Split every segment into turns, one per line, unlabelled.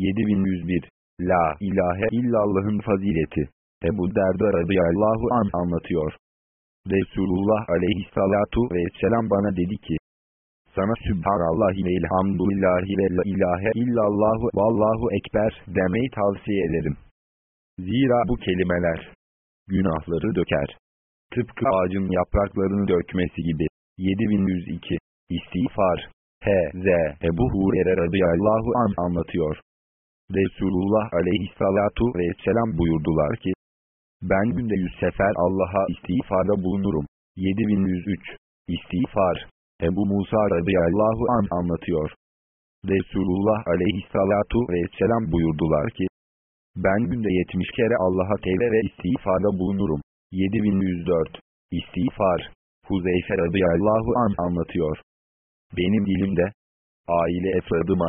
7101 La ilahe illallah'ın fazileti Ebu Derda radıyallahu an anlatıyor. Resulullah aleyhissalatu vesselam bana dedi ki, sana Sübhanallahi ve elhamdülillahi ve la ilahe illallahu vallahu ekber demeyi tavsiye ederim. Zira bu kelimeler günahları döker. Tıpkı ağacın yapraklarını dökmesi gibi. 7102 İstiğfar H.Z. Ebu Hurer'e radıyallahu an anlatıyor. Resulullah aleyhissalatu vesselam buyurdular ki, ben günde yüz sefer Allah'a istiğfarda bulunurum. 7103 İstiğfar Ebu Musa radıyallahu an anlatıyor. Resulullah aleyhissalatu vesselam buyurdular ki, ben günde yetmiş kere Allah'a tevbe ve istiğfarda bulunurum. 7104 İstiğfar Huzeyfe radıyallahu an anlatıyor. Benim dilimde, aile efradıma,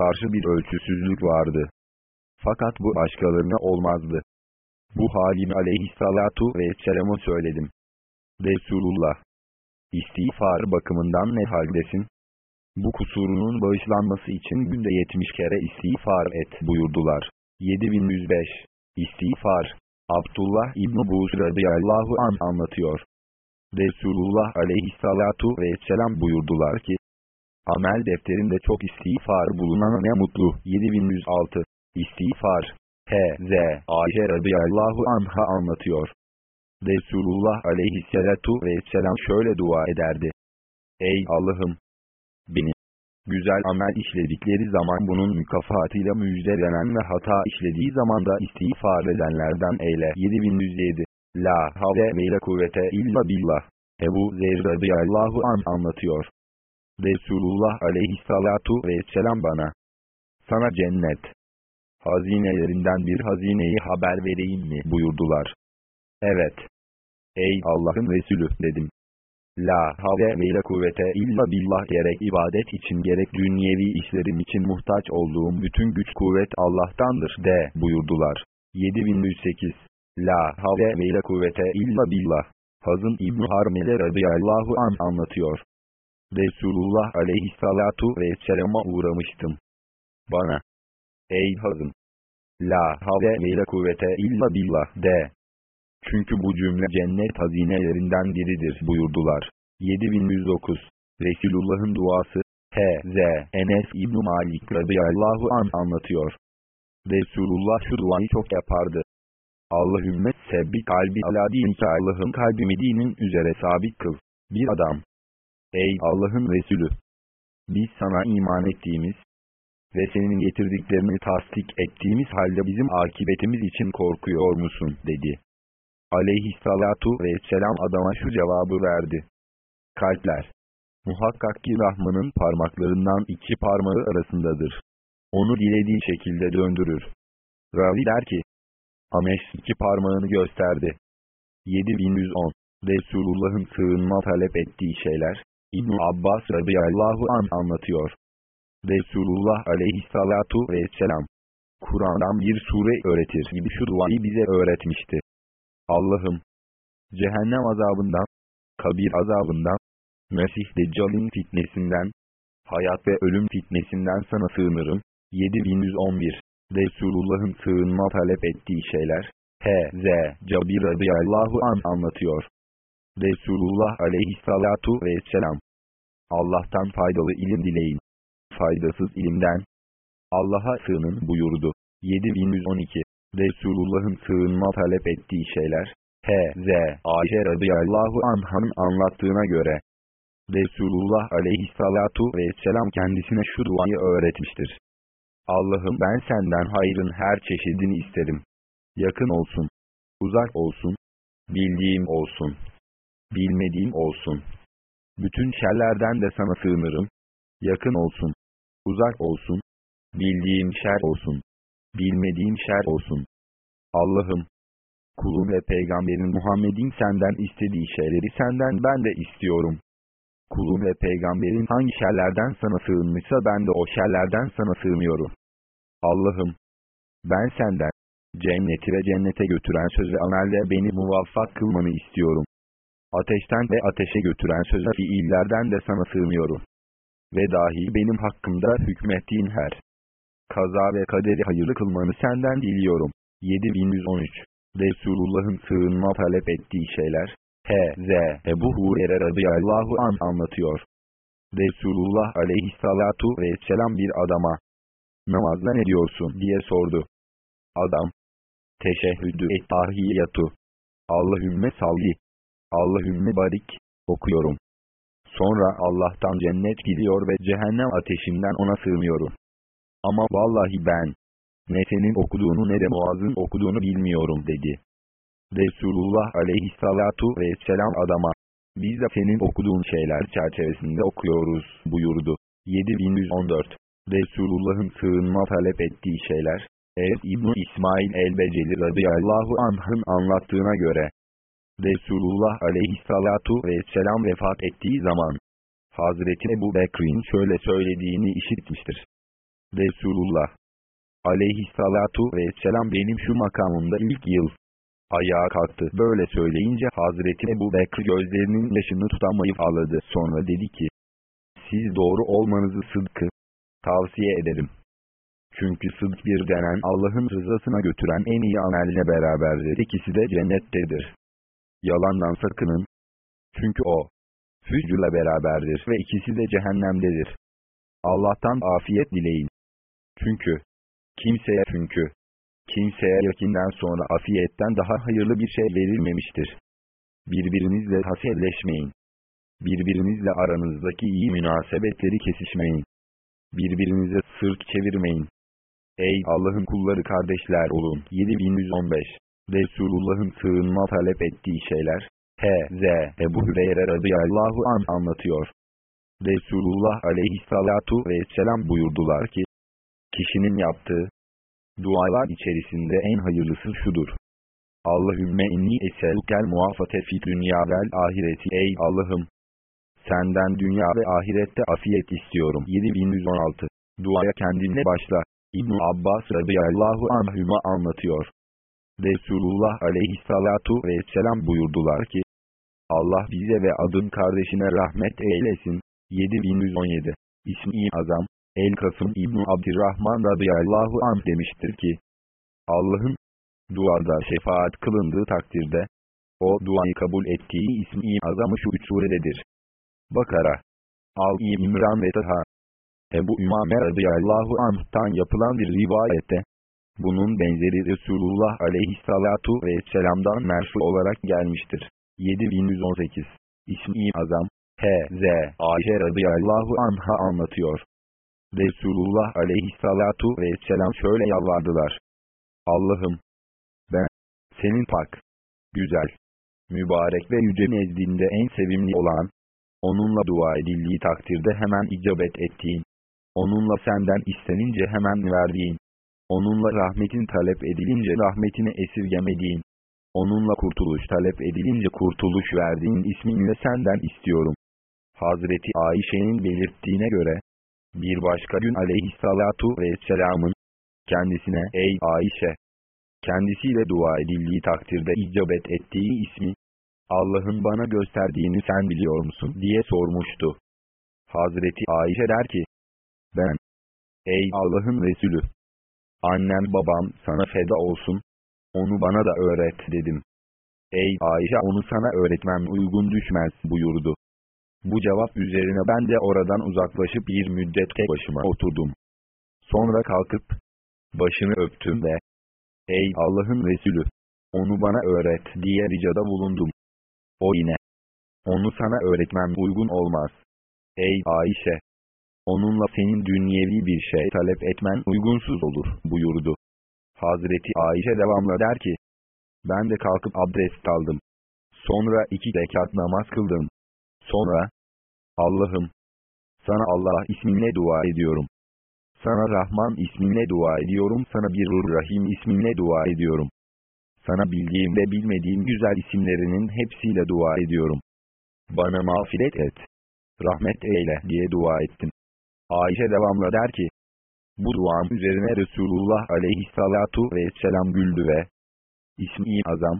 karşı bir ölçüsüzlük vardı. Fakat bu başkalarına olmazdı. Bu halimi aleyhissalatu vesselam'a söyledim. Resulullah, istiğfar bakımından ne haldesin? Bu kusurunun bağışlanması için günde yetmiş kere istiğfar et buyurdular. 7105 İstiğfar Abdullah İbn-i Buz radıyallahu an anlatıyor. Resulullah aleyhissalatu vesselam buyurdular ki, Amel defterinde çok istiğfar bulunana ne mutlu. 7106 İstiğfar H.Z. Ayşe radıyallahu anha anlatıyor. Resulullah aleyhissalatu vesselam şöyle dua ederdi. Ey Allah'ım! Beni güzel amel işledikleri zaman bunun mükafatıyla müjdelenen ve hata işlediği zaman da istiğfar edenlerden eyle. 7107 La havle ve la kuvvete illa billah. Ebu Zer radıyallahu an anlatıyor. Resulullah aleyhissalatu vesselam bana. Sana cennet. Hazinelerinden bir hazineyi haber vereyim mi buyurdular. Evet. Ey Allah'ın Resulü dedim. La havle ve la kuvvete illa billah gerek ibadet için gerek dünyevi işlerim için muhtaç olduğum bütün güç kuvvet Allah'tandır de buyurdular. 7108 La havle ve la kuvvete illa billah. Hazın İbn-i Harmele radıyallahu an anlatıyor. Resulullah aleyhissalatu vesselama uğramıştım. Bana, ey Hazım, la havle ve la kuvvete illa billah de. Çünkü bu cümle cennet hazinelerinden biridir buyurdular. 7109 Resulullah'ın duası H.Z. Enes İbn Malik radıyallahu an anlatıyor. Resulullah şu duayı çok yapardı. Allahümme sebbi kalbi ala dinke Allah'ın kalbimi dinin üzere sabit kıl. Bir adam. Ey Allah'ın Resulü! Biz sana iman ettiğimiz ve senin getirdiklerini tasdik ettiğimiz halde bizim akibetimiz için korkuyor musun dedi. Aleyhissalatu vesselam adama şu cevabı verdi. Kalpler. Muhakkak ki Rahman'ın parmaklarından iki parmağı arasındadır. Onu dilediği şekilde döndürür. Ravi der ki, Ameş iki parmağını gösterdi. 7110 Resulullah'ın sığınma talep ettiği şeyler, ibn Abbas radıyallahu an anlatıyor. Resulullah aleyhissalatu vesselam, Kur'an'dan bir sure öğretir gibi şu duayı bize öğretmişti. Allah'ım, cehennem azabından, kabir azabından, Mesih Deccal'in fitnesinden, hayat ve ölüm fitnesinden sana sığınırım. 7111 Resulullah'ın sığınma talep ettiği şeyler, H.Z. Cabir radıyallahu an anlatıyor. Resulullah aleyhissalatu vesselam, Allah'tan faydalı ilim dileyin. Faydasız ilimden, Allah'a sığının buyurdu. 7112 Resulullah'ın sığınma talep ettiği şeyler, H.Z. Ayşe radıyallahu anh'ın anlattığına göre, Resulullah aleyhissalatu vesselam kendisine şu duayı öğretmiştir. Allah'ım ben senden hayrın her çeşidini isterim. Yakın olsun, uzak olsun, bildiğim olsun, bilmediğim olsun. Bütün şerlerden de sana sığınırım. Yakın olsun, uzak olsun, bildiğim şer olsun, bilmediğim şer olsun. Allah'ım, kulun ve peygamberin Muhammed'in senden istediği şeyleri senden ben de istiyorum. Kulun ve peygamberin hangi şerlerden sana sığınmışsa ben de o şerlerden sana sığınıyorum. Allah'ım, ben senden, cenneti cennete götüren söz ve amelde beni muvaffak kılmanı istiyorum. Ateşten ve ateşe götüren söz ve fiillerden de sana sığınıyorum. Ve dahi benim hakkımda hükmettiğin her Kaza ve kaderi hayırlı kılmanı senden diliyorum. 7113 Resulullah'ın sığınma talep ettiği şeyler H.Z. Ebu Hurer'e radıyallahu an anlatıyor. Resulullah aleyhissalatu vesselam bir adama namazda ne diyorsun diye sordu. Adam teşehhüdü et tahiyyatu Allahümme salli Allahümme barik okuyorum. Sonra Allah'tan cennet gidiyor ve cehennem ateşinden ona sığmıyorum. Ama vallahi ben ne senin okuduğunu ne de Muaz'ın okuduğunu bilmiyorum dedi. Resulullah aleyhissalatu vesselam adama, biz de senin okuduğun şeyler çerçevesinde okuyoruz buyurdu. 7114 Resulullah'ın sığınma talep ettiği şeyler, Evet İbn İsmail el-Beceli radıyallahu anh'ın anlattığına göre, Resulullah aleyhissalatu vesselam vefat ettiği zaman, Hazreti Ebu Bekir'in şöyle söylediğini işitmiştir. Resulullah aleyhissalatu vesselam benim şu makamımda ilk yıl ayağa kalktı. Böyle söyleyince Hazreti Ebu Bekir gözlerinin yaşını tutamayıp ağladı. Sonra dedi ki, siz doğru olmanızı sıdkı tavsiye ederim. Çünkü sıdk bir denen Allah'ın rızasına götüren en iyi ameline beraberdir. İkisi de cennettedir. Yalandan sakının. Çünkü o, fücürle beraberdir ve ikisi de cehennemdedir. Allah'tan afiyet dileyin. Çünkü, kimseye çünkü, kimseye yakinden sonra afiyetten daha hayırlı bir şey verilmemiştir. Birbirinizle hasedleşmeyin. Birbirinizle aranızdaki iyi münasebetleri kesişmeyin. Birbirinize sırt çevirmeyin. Ey Allah'ın kulları kardeşler olun. 7115 Resulullah'ın sığınma talep ettiği şeyler, H.Z. Ebu Hüreyre radıyallahu an anlatıyor. Resulullah aleyhissalatu vesselam buyurdular ki, kişinin yaptığı dualar içerisinde en hayırlısı şudur. Allahümme inni eselkel muafate fi dünya vel ahireti ey Allah'ım. Senden dünya ve ahirette afiyet istiyorum. 7116 Duaya kendinle başla. ibn Abbas radıyallahu anhüma anlatıyor. Resulullah aleyhissalatu vesselam buyurdular ki, Allah bize ve adın kardeşine rahmet eylesin. 7117 İsmi Azam, El-Kasım İbn Abdirrahman radıyallahu anh demiştir ki, Allah'ın duada şefaat kılındığı takdirde, o duayı kabul ettiği ismi azamı şu üç surededir. Bakara, Al-i İmran ve Taha. Ebu Ümame radıyallahu anh'tan yapılan bir rivayette, bunun benzeri Resulullah aleyhissalatu vesselam'dan merfu olarak gelmiştir. 7118 İsmi Azam, H.Z. Ayşe radıyallahu anha anlatıyor. Resulullah aleyhissalatu vesselam şöyle yalvardılar. Allah'ım, ben, senin pak, güzel, mübarek ve yüce nezdinde en sevimli olan, onunla dua edildiği takdirde hemen icabet ettiğin, onunla senden istenince hemen verdiğin, onunla rahmetin talep edilince rahmetini esirgemediğin, onunla kurtuluş talep edilince kurtuluş verdiğin isminle senden istiyorum. Hazreti Ayşe'nin belirttiğine göre, bir başka gün aleyhissalatu vesselamın, kendisine ey Ayşe, kendisiyle dua edildiği takdirde icabet ettiği ismi, Allah'ın bana gösterdiğini sen biliyor musun diye sormuştu. Hazreti Ayşe der ki, ben, ey Allah'ın Resulü, annem babam sana feda olsun, onu bana da öğret dedim. Ey Ayşe onu sana öğretmem uygun düşmez buyurdu. Bu cevap üzerine ben de oradan uzaklaşıp bir müddet tek başıma oturdum. Sonra kalkıp, başını öptüm ve, Ey Allah'ın Resulü, onu bana öğret diye ricada bulundum. O yine, onu sana öğretmem uygun olmaz. Ey Ayşe, onunla senin dünyevi bir şey talep etmen uygunsuz olur buyurdu. Hazreti Ayşe devamla der ki, ben de kalkıp abdest aldım. Sonra iki rekat namaz kıldım. Sonra, Allah'ım, sana Allah isminle dua ediyorum. Sana Rahman isminle dua ediyorum. Sana bir Rahim isminle dua ediyorum. Sana bildiğim ve bilmediğim güzel isimlerinin hepsiyle dua ediyorum. Bana mağfiret et. Rahmet eyle diye dua ettim. Ayşe devamla der ki, bu duam üzerine Resulullah aleyhissalatu vesselam güldü ve İsmi azam,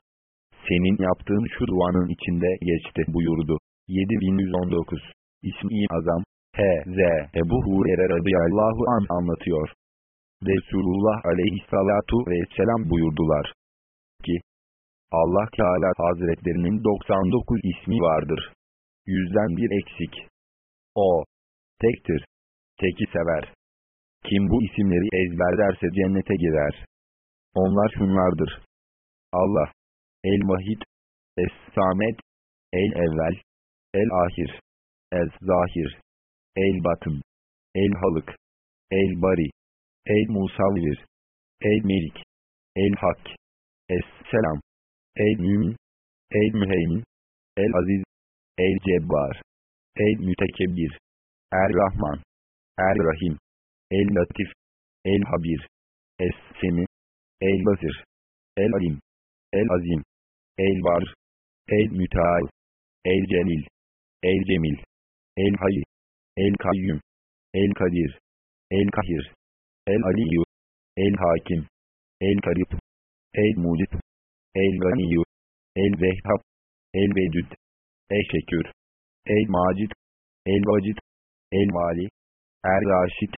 senin yaptığın şu duanın içinde geçti buyurdu. 7119 İsmi azam, H.Z. Ebu Hurer'e radıyallahu an anlatıyor. Resulullah aleyhissalatu vesselam buyurdular ki, Allah Teala Hazretlerinin 99 ismi vardır. Yüzden bir eksik. O, tektir. Teki sever. Kim bu isimleri ezberlerse cennete girer. Onlar şunlardır. Allah, El-Vahid, Es-Samet, El-Evvel, El-Ahir, El-Zahir, El-Batın, El-Halık, El-Bari, El-Musavvir, El-Melik, El-Hak, Es-Selam, El-Mümin, El-Müheymin, El-Aziz, El-Cebbar, El-Mütekebbir, Er-Rahman, Er-Rahim, El-Latif, El-Habir, Es-Semi, El-Basir, El-Alim, El-Azim, El-Var, El-Müteal, El-Celil, El-Cemil, El-Hayy, El-Kayyum, El-Kadir, El-Kahir, El-Aliyyu, El-Hakim, El-Karib, El-Mucib, El-Ganiyyu, El-Vehhab, El-Vedüd, El-Şekür, El-Macid, El-Vacid, El-Vali, Er-Raşid,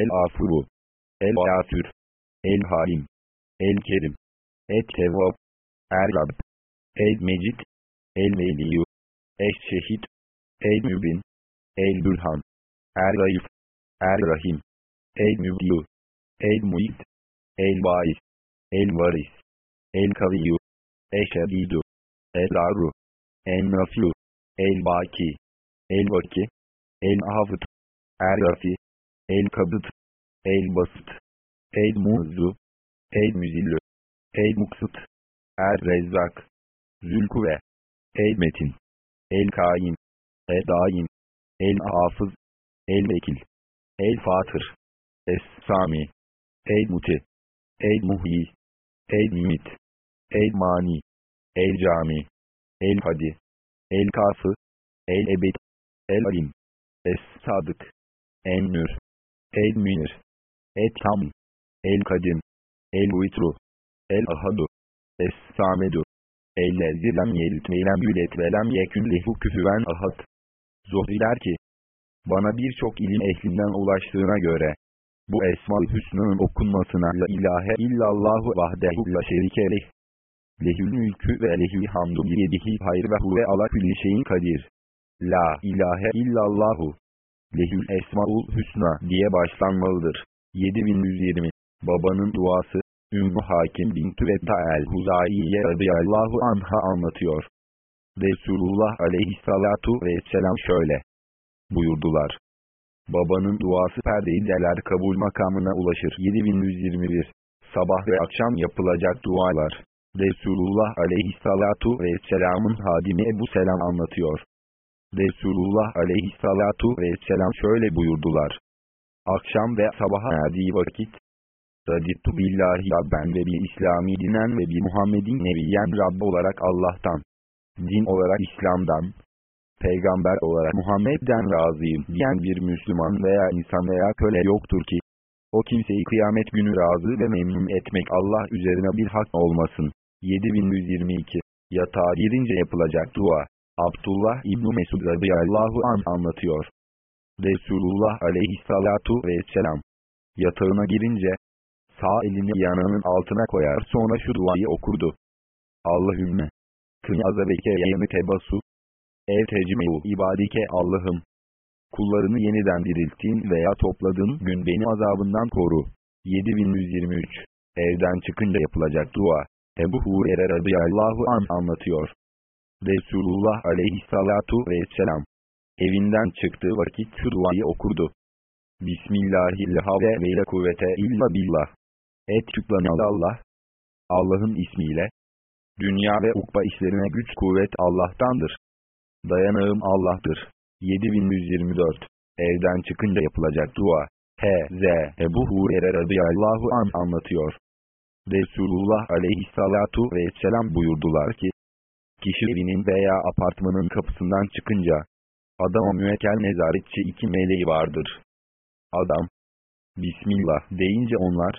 El-Afuru, El-Afür, El-Halim, El-Kerim, Et-Tevvab, Er-Rab, El-Mecid, El-Veliyyu, Eş-Şehid, El-Mübin, El-Bürhan, Er-Raif, Er-Rahim, El-Mübyu, El-Muid, El-Bais, El-Varis, El-Kaviyyu, Eşedidu, El-Daru, El-Nafiu, El-Baki, El-Vaki, El-Hafıt, Er-Rafi, El-Kabıt, El-Basit, El-Muzzu, El-Müzillü, El-Muksut, Er-Rezzak, Zülkuve, El-Metin, El-Kaim, El-Daim, El-Hafız, El-Vekil, El-Fatır, Es-Sami, El-Muti, El-Muhyi, El-Mimit, El-Mani, El-Cami, El-Hadi, El-Kafı, El-Ebed, El-Alim, Es-Sadık, En-Nür, El-Münir, Et-Tam, El-Kadim, El-Vitru, El-Ahadu, Es-Samedu, El-Lezzi lem yelit ve lem yület ve lem yekün küfüven ahad. Zuhriler ki, bana birçok ilim ehlinden ulaştığına göre, bu Esma-ı Hüsna'nın okunmasına la ilahe illallahu vahdehu la şerike leh. Lehül mülkü ve lehül hamdu yedihi hayr ve huve ala külli şeyin kadir. La ilahe illallahu. Lehül Esmaul Hüsna diye başlanmalıdır. 7120 Babanın duası Ümmü Hakim bin Tüvetta el-Huzaiye radıyallahu anha anlatıyor. Resulullah aleyhissalatu vesselam şöyle buyurdular. Babanın duası perde-i deler kabul makamına ulaşır. 7121 Sabah ve akşam yapılacak dualar. Resulullah aleyhissalatu vesselamın hadimi Ebu Selam anlatıyor. Resulullah aleyhissalatu vesselam şöyle buyurdular. Akşam ve sabaha erdiği vakit, Radittu billahi Rabben ve bir İslami dinen ve bir Muhammedin nebiyen Rabb olarak Allah'tan, din olarak İslam'dan, peygamber olarak Muhammed'den razıyım diyen bir Müslüman veya insan veya köle yoktur ki, o kimseyi kıyamet günü razı ve memnun etmek Allah üzerine bir hak olmasın. 7122 Yatağa girince yapılacak dua. Abdullah İbni Mesud radıyallahu an anlatıyor. Resulullah aleyhissalatu vesselam. Yatağına girince, sağ elini yanağının altına koyar sonra şu duayı okurdu. Allahümme, kın azabeke yemi tebasu, ev tecmeyu ibadike Allah'ım. Kullarını yeniden dirilttiğin veya topladığın gün beni azabından koru. 7123 Evden çıkınca yapılacak dua. Ebu Hurer'e radıyallahu an anlatıyor. Resulullah aleyhissalatu vesselam. Evinden çıktığı vakit şu duayı okurdu. Bismillahirrahmanirrahim ve kuvvete illa billah. Et Allah. Allah'ın ismiyle. Dünya ve ukba işlerine güç kuvvet Allah'tandır. Dayanağım Allah'tır. 7124 Evden çıkınca yapılacak dua. H.Z. Ebu Hurer'e radıyallahu an anlatıyor. Resulullah aleyhissalatu vesselam buyurdular ki, kişi evinin veya apartmanın kapısından çıkınca, adama müekkel nezaretçi iki meleği vardır. Adam, Bismillah deyince onlar,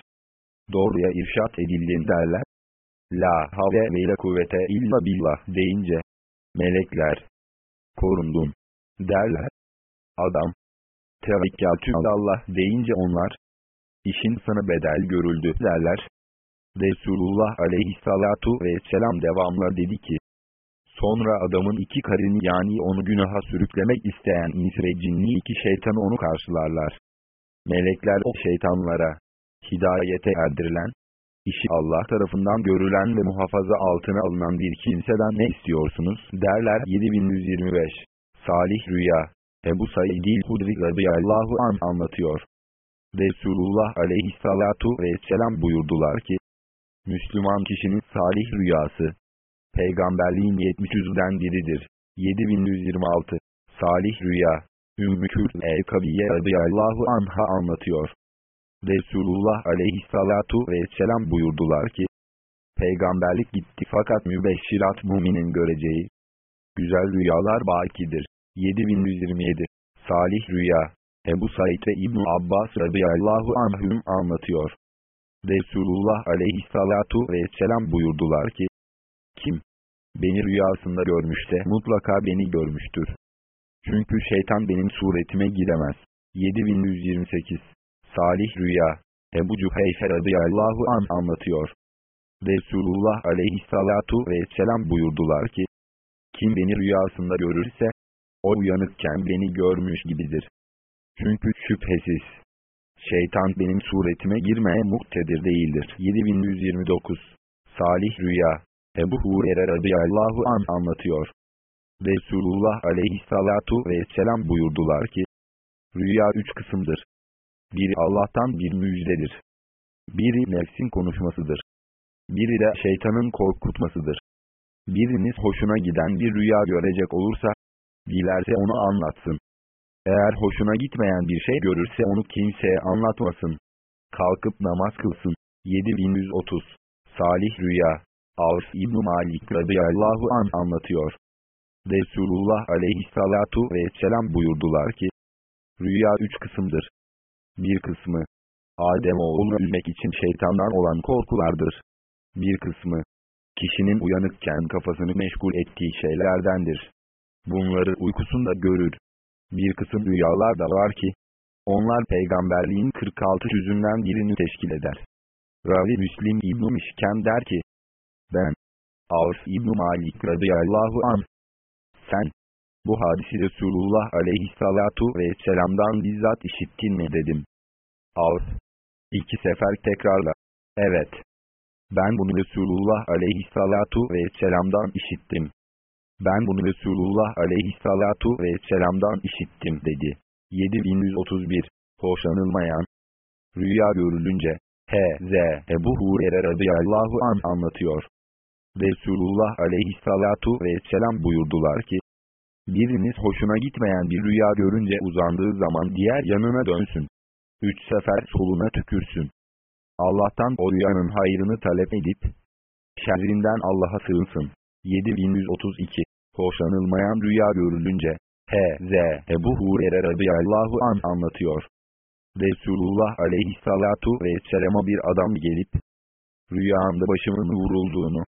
doğruya irşat edildin derler. La havle ve la kuvvete illa billah deyince, melekler, korundun derler. Adam, tevekkültü Allah deyince onlar, işin sana bedel görüldü derler. Resulullah aleyhissalatu vesselam devamla dedi ki, Sonra adamın iki karını yani onu günaha sürüklemek isteyen ins ve iki şeytan onu karşılarlar. Melekler o şeytanlara, hidayete erdirilen, işi Allah tarafından görülen ve muhafaza altına alınan bir kimseden ne istiyorsunuz derler 7125. Salih Rüya Ebu Said-i Hudri radıyallahu an anlatıyor. Resulullah aleyhissalatu vesselam buyurdular ki, Müslüman kişinin salih rüyası, peygamberliğin 700'den biridir. 7126 Salih Rüya Ümmü Kürt el-Kabiye radıyallahu anha anlatıyor. Resulullah aleyhissalatu vesselam buyurdular ki, Peygamberlik gitti fakat mübeşşirat muminin göreceği güzel rüyalar bakidir. 7127 Salih Rüya Ebu Said ve İbn Abbas radıyallahu anhüm anlatıyor. Resulullah aleyhissalatu vesselam buyurdular ki, beni rüyasında görmüşse mutlaka beni görmüştür. Çünkü şeytan benim suretime giremez. 7128 Salih Rüya Ebu Cüheyfe radıyallahu an anlatıyor. Resulullah aleyhissalatu vesselam buyurdular ki, Kim beni rüyasında görürse, o uyanıkken beni görmüş gibidir. Çünkü şüphesiz, şeytan benim suretime girmeye muktedir değildir. 7129 Salih Rüya Ebu Hurer'e radıyallahu an anlatıyor. Resulullah aleyhissalatu vesselam buyurdular ki, Rüya üç kısımdır. Biri Allah'tan bir müjdedir. Biri nefsin konuşmasıdır. Biri de şeytanın korkutmasıdır. Biriniz hoşuna giden bir rüya görecek olursa, dilerse onu anlatsın. Eğer hoşuna gitmeyen bir şey görürse onu kimseye anlatmasın. Kalkıp namaz kılsın. 7130 Salih Rüya Avs İbn Malik radıyallahu an anlatıyor. Resulullah aleyhissalatu vesselam buyurdular ki, Rüya üç kısımdır. Bir kısmı, Adem oğlunu üzmek için şeytandan olan korkulardır. Bir kısmı, kişinin uyanıkken kafasını meşgul ettiği şeylerdendir. Bunları uykusunda görür. Bir kısım rüyalar da var ki, onlar peygamberliğin 46 yüzünden birini teşkil eder. Ravi Müslim İbn-i Mişken der ki, ben, Avs İbn Malik radıyallahu an, sen, bu hadisi Resulullah aleyhissalatu vesselam'dan bizzat işittin mi dedim. Avs, iki sefer tekrarla, evet, ben bunu Resulullah aleyhissalatu vesselam'dan işittim. Ben bunu Resulullah aleyhissalatu vesselam'dan işittim dedi. 7131 Hoşlanılmayan Rüya görülünce H.Z. Ebu Hurer'e radıyallahu an anlatıyor. Resulullah aleyhissalatu vesselam buyurdular ki, biriniz hoşuna gitmeyen bir rüya görünce uzandığı zaman diğer yanına dönsün. Üç sefer soluna tükürsün. Allah'tan o rüyanın hayrını talep edip, şerrinden Allah'a sığınsın. 7132 Hoşlanılmayan rüya görülünce, H.Z. Ebu Hurer'e radıyallahu an anlatıyor. Resulullah aleyhissalatu vesselama bir adam gelip, rüyamda başımın vurulduğunu,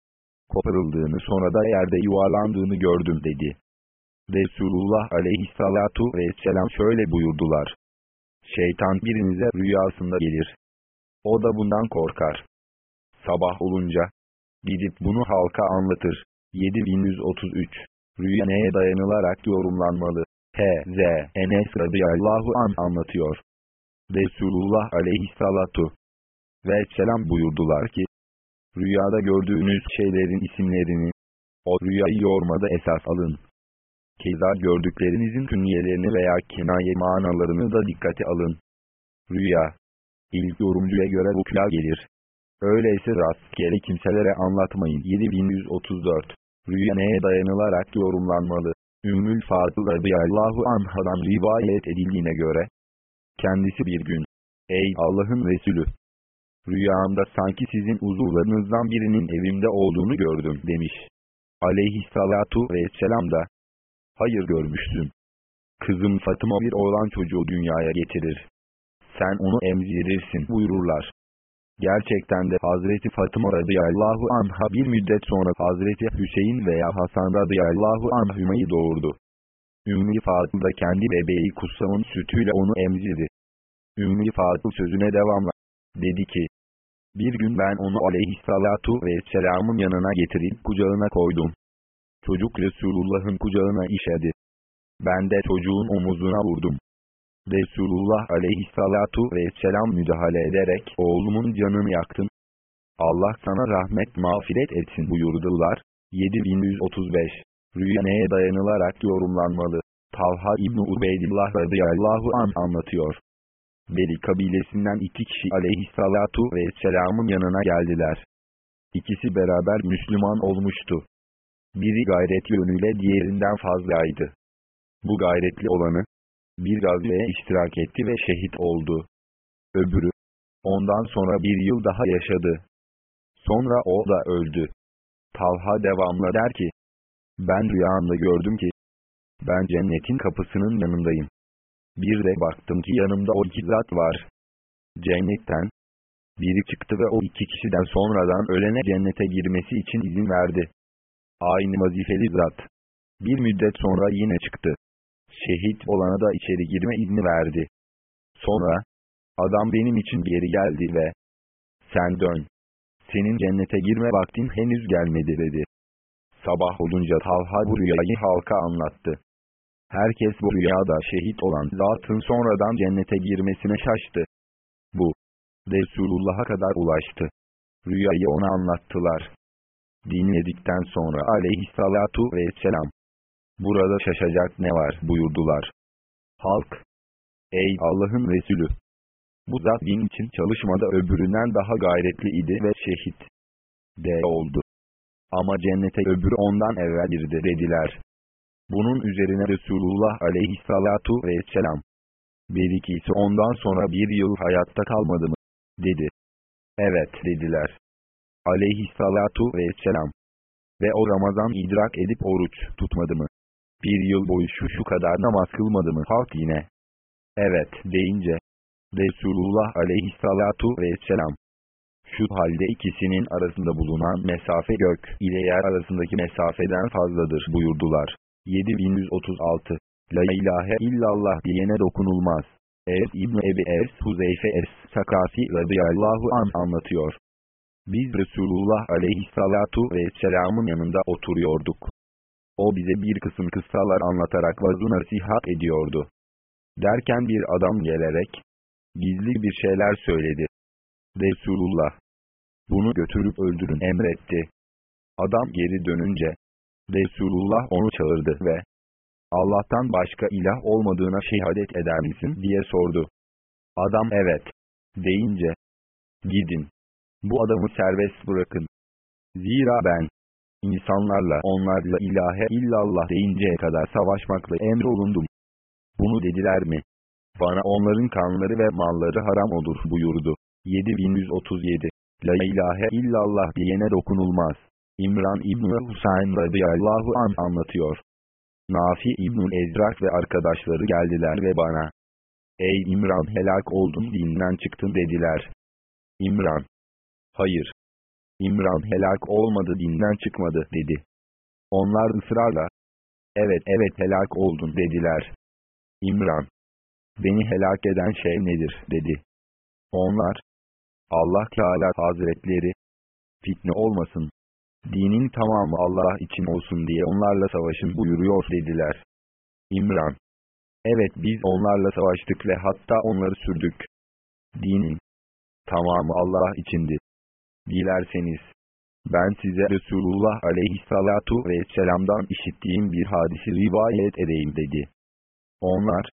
koparıldığını sonra da yerde yuvarlandığını gördüm dedi. Resulullah aleyhissalatu vesselam şöyle buyurdular. Şeytan birinize rüyasında gelir. O da bundan korkar. Sabah olunca, gidip bunu halka anlatır. 7133 Rüya neye dayanılarak yorumlanmalı? H.Z. Enes radıyallahu an anlatıyor. Resulullah aleyhissalatu vesselam buyurdular ki, Rüyada gördüğünüz şeylerin isimlerini, o rüyayı yormada esas alın. Keza gördüklerinizin künyelerini veya kinaye manalarını da dikkate alın. Rüya, ilk yorumcuya göre vukla gelir. Öyleyse rastgele kimselere anlatmayın. 7134 Rüya neye dayanılarak yorumlanmalı? Ümmül Fadıl radıyallahu anhadan rivayet edildiğine göre, kendisi bir gün, ey Allah'ın Resulü, Rüyamda sanki sizin uzuvlarınızdan birinin evimde olduğunu gördüm demiş. Aleyhissalatu vesselam da, hayır görmüşsün. Kızım Fatıma bir oğlan çocuğu dünyaya getirir. Sen onu emzirirsin buyururlar. Gerçekten de Hazreti Fatıma radıyallahu anha bir müddet sonra Hazreti Hüseyin veya Hasan radıyallahu anhümeyi doğurdu. Ümmü Fatıl da kendi bebeği Kussam'ın sütüyle onu emzirdi. Ümmü Fatıl sözüne devamla, Dedi ki, bir gün ben onu aleyhissalatu vesselamın yanına getirip kucağına koydum. Çocuk Resulullah'ın kucağına işedi. Ben de çocuğun omuzuna vurdum. Resulullah aleyhissalatu vesselam müdahale ederek oğlumun canını yaktın. Allah sana rahmet mağfiret etsin buyurdular. 7135 Rüya neye dayanılarak yorumlanmalı? Talha İbni Ubeydillah radıyallahu an anlatıyor. Beli kabilesinden iki kişi aleyhissalatu vesselamın yanına geldiler. İkisi beraber Müslüman olmuştu. Biri gayret yönüyle diğerinden fazlaydı. Bu gayretli olanı, bir gazveye iştirak etti ve şehit oldu. Öbürü, ondan sonra bir yıl daha yaşadı. Sonra o da öldü. Talha devamlı der ki, ben rüyamda gördüm ki, ben cennetin kapısının yanındayım. Bir de baktım ki yanımda o iki zat var. Cennetten. Biri çıktı ve o iki kişiden sonradan ölene cennete girmesi için izin verdi. Aynı vazifeli zat. Bir müddet sonra yine çıktı. Şehit olana da içeri girme izni verdi. Sonra, adam benim için geri geldi ve, sen dön. Senin cennete girme vaktin henüz gelmedi dedi. Sabah olunca Talha bu rüyayı halka anlattı. Herkes bu rüyada şehit olan zatın sonradan cennete girmesine şaştı. Bu, Resulullah'a kadar ulaştı. Rüyayı ona anlattılar. Dinledikten sonra aleyhissalatu vesselam, burada şaşacak ne var buyurdular. Halk, ey Allah'ın Resulü! Bu zat din için çalışmada öbüründen daha gayretli idi ve şehit de oldu. Ama cennete öbürü ondan evvel girdi dediler. Bunun üzerine Resulullah aleyhissalatu vesselam. Bir ikisi ondan sonra bir yıl hayatta kalmadı mı? Dedi. Evet dediler. Aleyhissalatu vesselam. Ve o Ramazan idrak edip oruç tutmadı mı? Bir yıl boyu şu şu kadar namaz kılmadı mı? Halk yine. Evet deyince. Resulullah aleyhissalatu vesselam. Şu halde ikisinin arasında bulunan mesafe gök ile yer arasındaki mesafeden fazladır buyurdular. 7136 La ilahe illallah diyene dokunulmaz. Es İbni Ebi Es Huzeyfe Es Sakafi radıyallahu an anlatıyor. Biz Resulullah aleyhissalatu vesselamın yanında oturuyorduk. O bize bir kısım kıssalar anlatarak vazu nasihat ediyordu. Derken bir adam gelerek, gizli bir şeyler söyledi. Resulullah, bunu götürüp öldürün emretti. Adam geri dönünce, Resulullah onu çağırdı ve Allah'tan başka ilah olmadığına şehadet eder misin diye sordu. Adam evet deyince gidin bu adamı serbest bırakın. Zira ben insanlarla onlarla ilahe illallah deyinceye kadar savaşmakla emrolundum. Bunu dediler mi? Bana onların kanları ve malları haram olur buyurdu. 7137 La ilahe illallah diyene dokunulmaz. İmran İbni Husayn radıyallahu an anlatıyor. Nafi İbnül Ezrak ve arkadaşları geldiler ve bana, Ey İmran helak oldun dinden çıktın dediler. İmran, hayır. İmran helak olmadı dinden çıkmadı dedi. Onlar ısrarla, evet evet helak oldun dediler. İmran, beni helak eden şey nedir dedi. Onlar, Allah Teala Hazretleri, fitne olmasın, dinin tamamı Allah için olsun diye onlarla savaşın buyuruyor dediler. İmran. Evet biz onlarla savaştık ve hatta onları sürdük. Dinin tamamı Allah içindi. Dilerseniz, ben size Resulullah aleyhissalatu vesselam'dan işittiğim bir hadisi rivayet edeyim dedi. Onlar,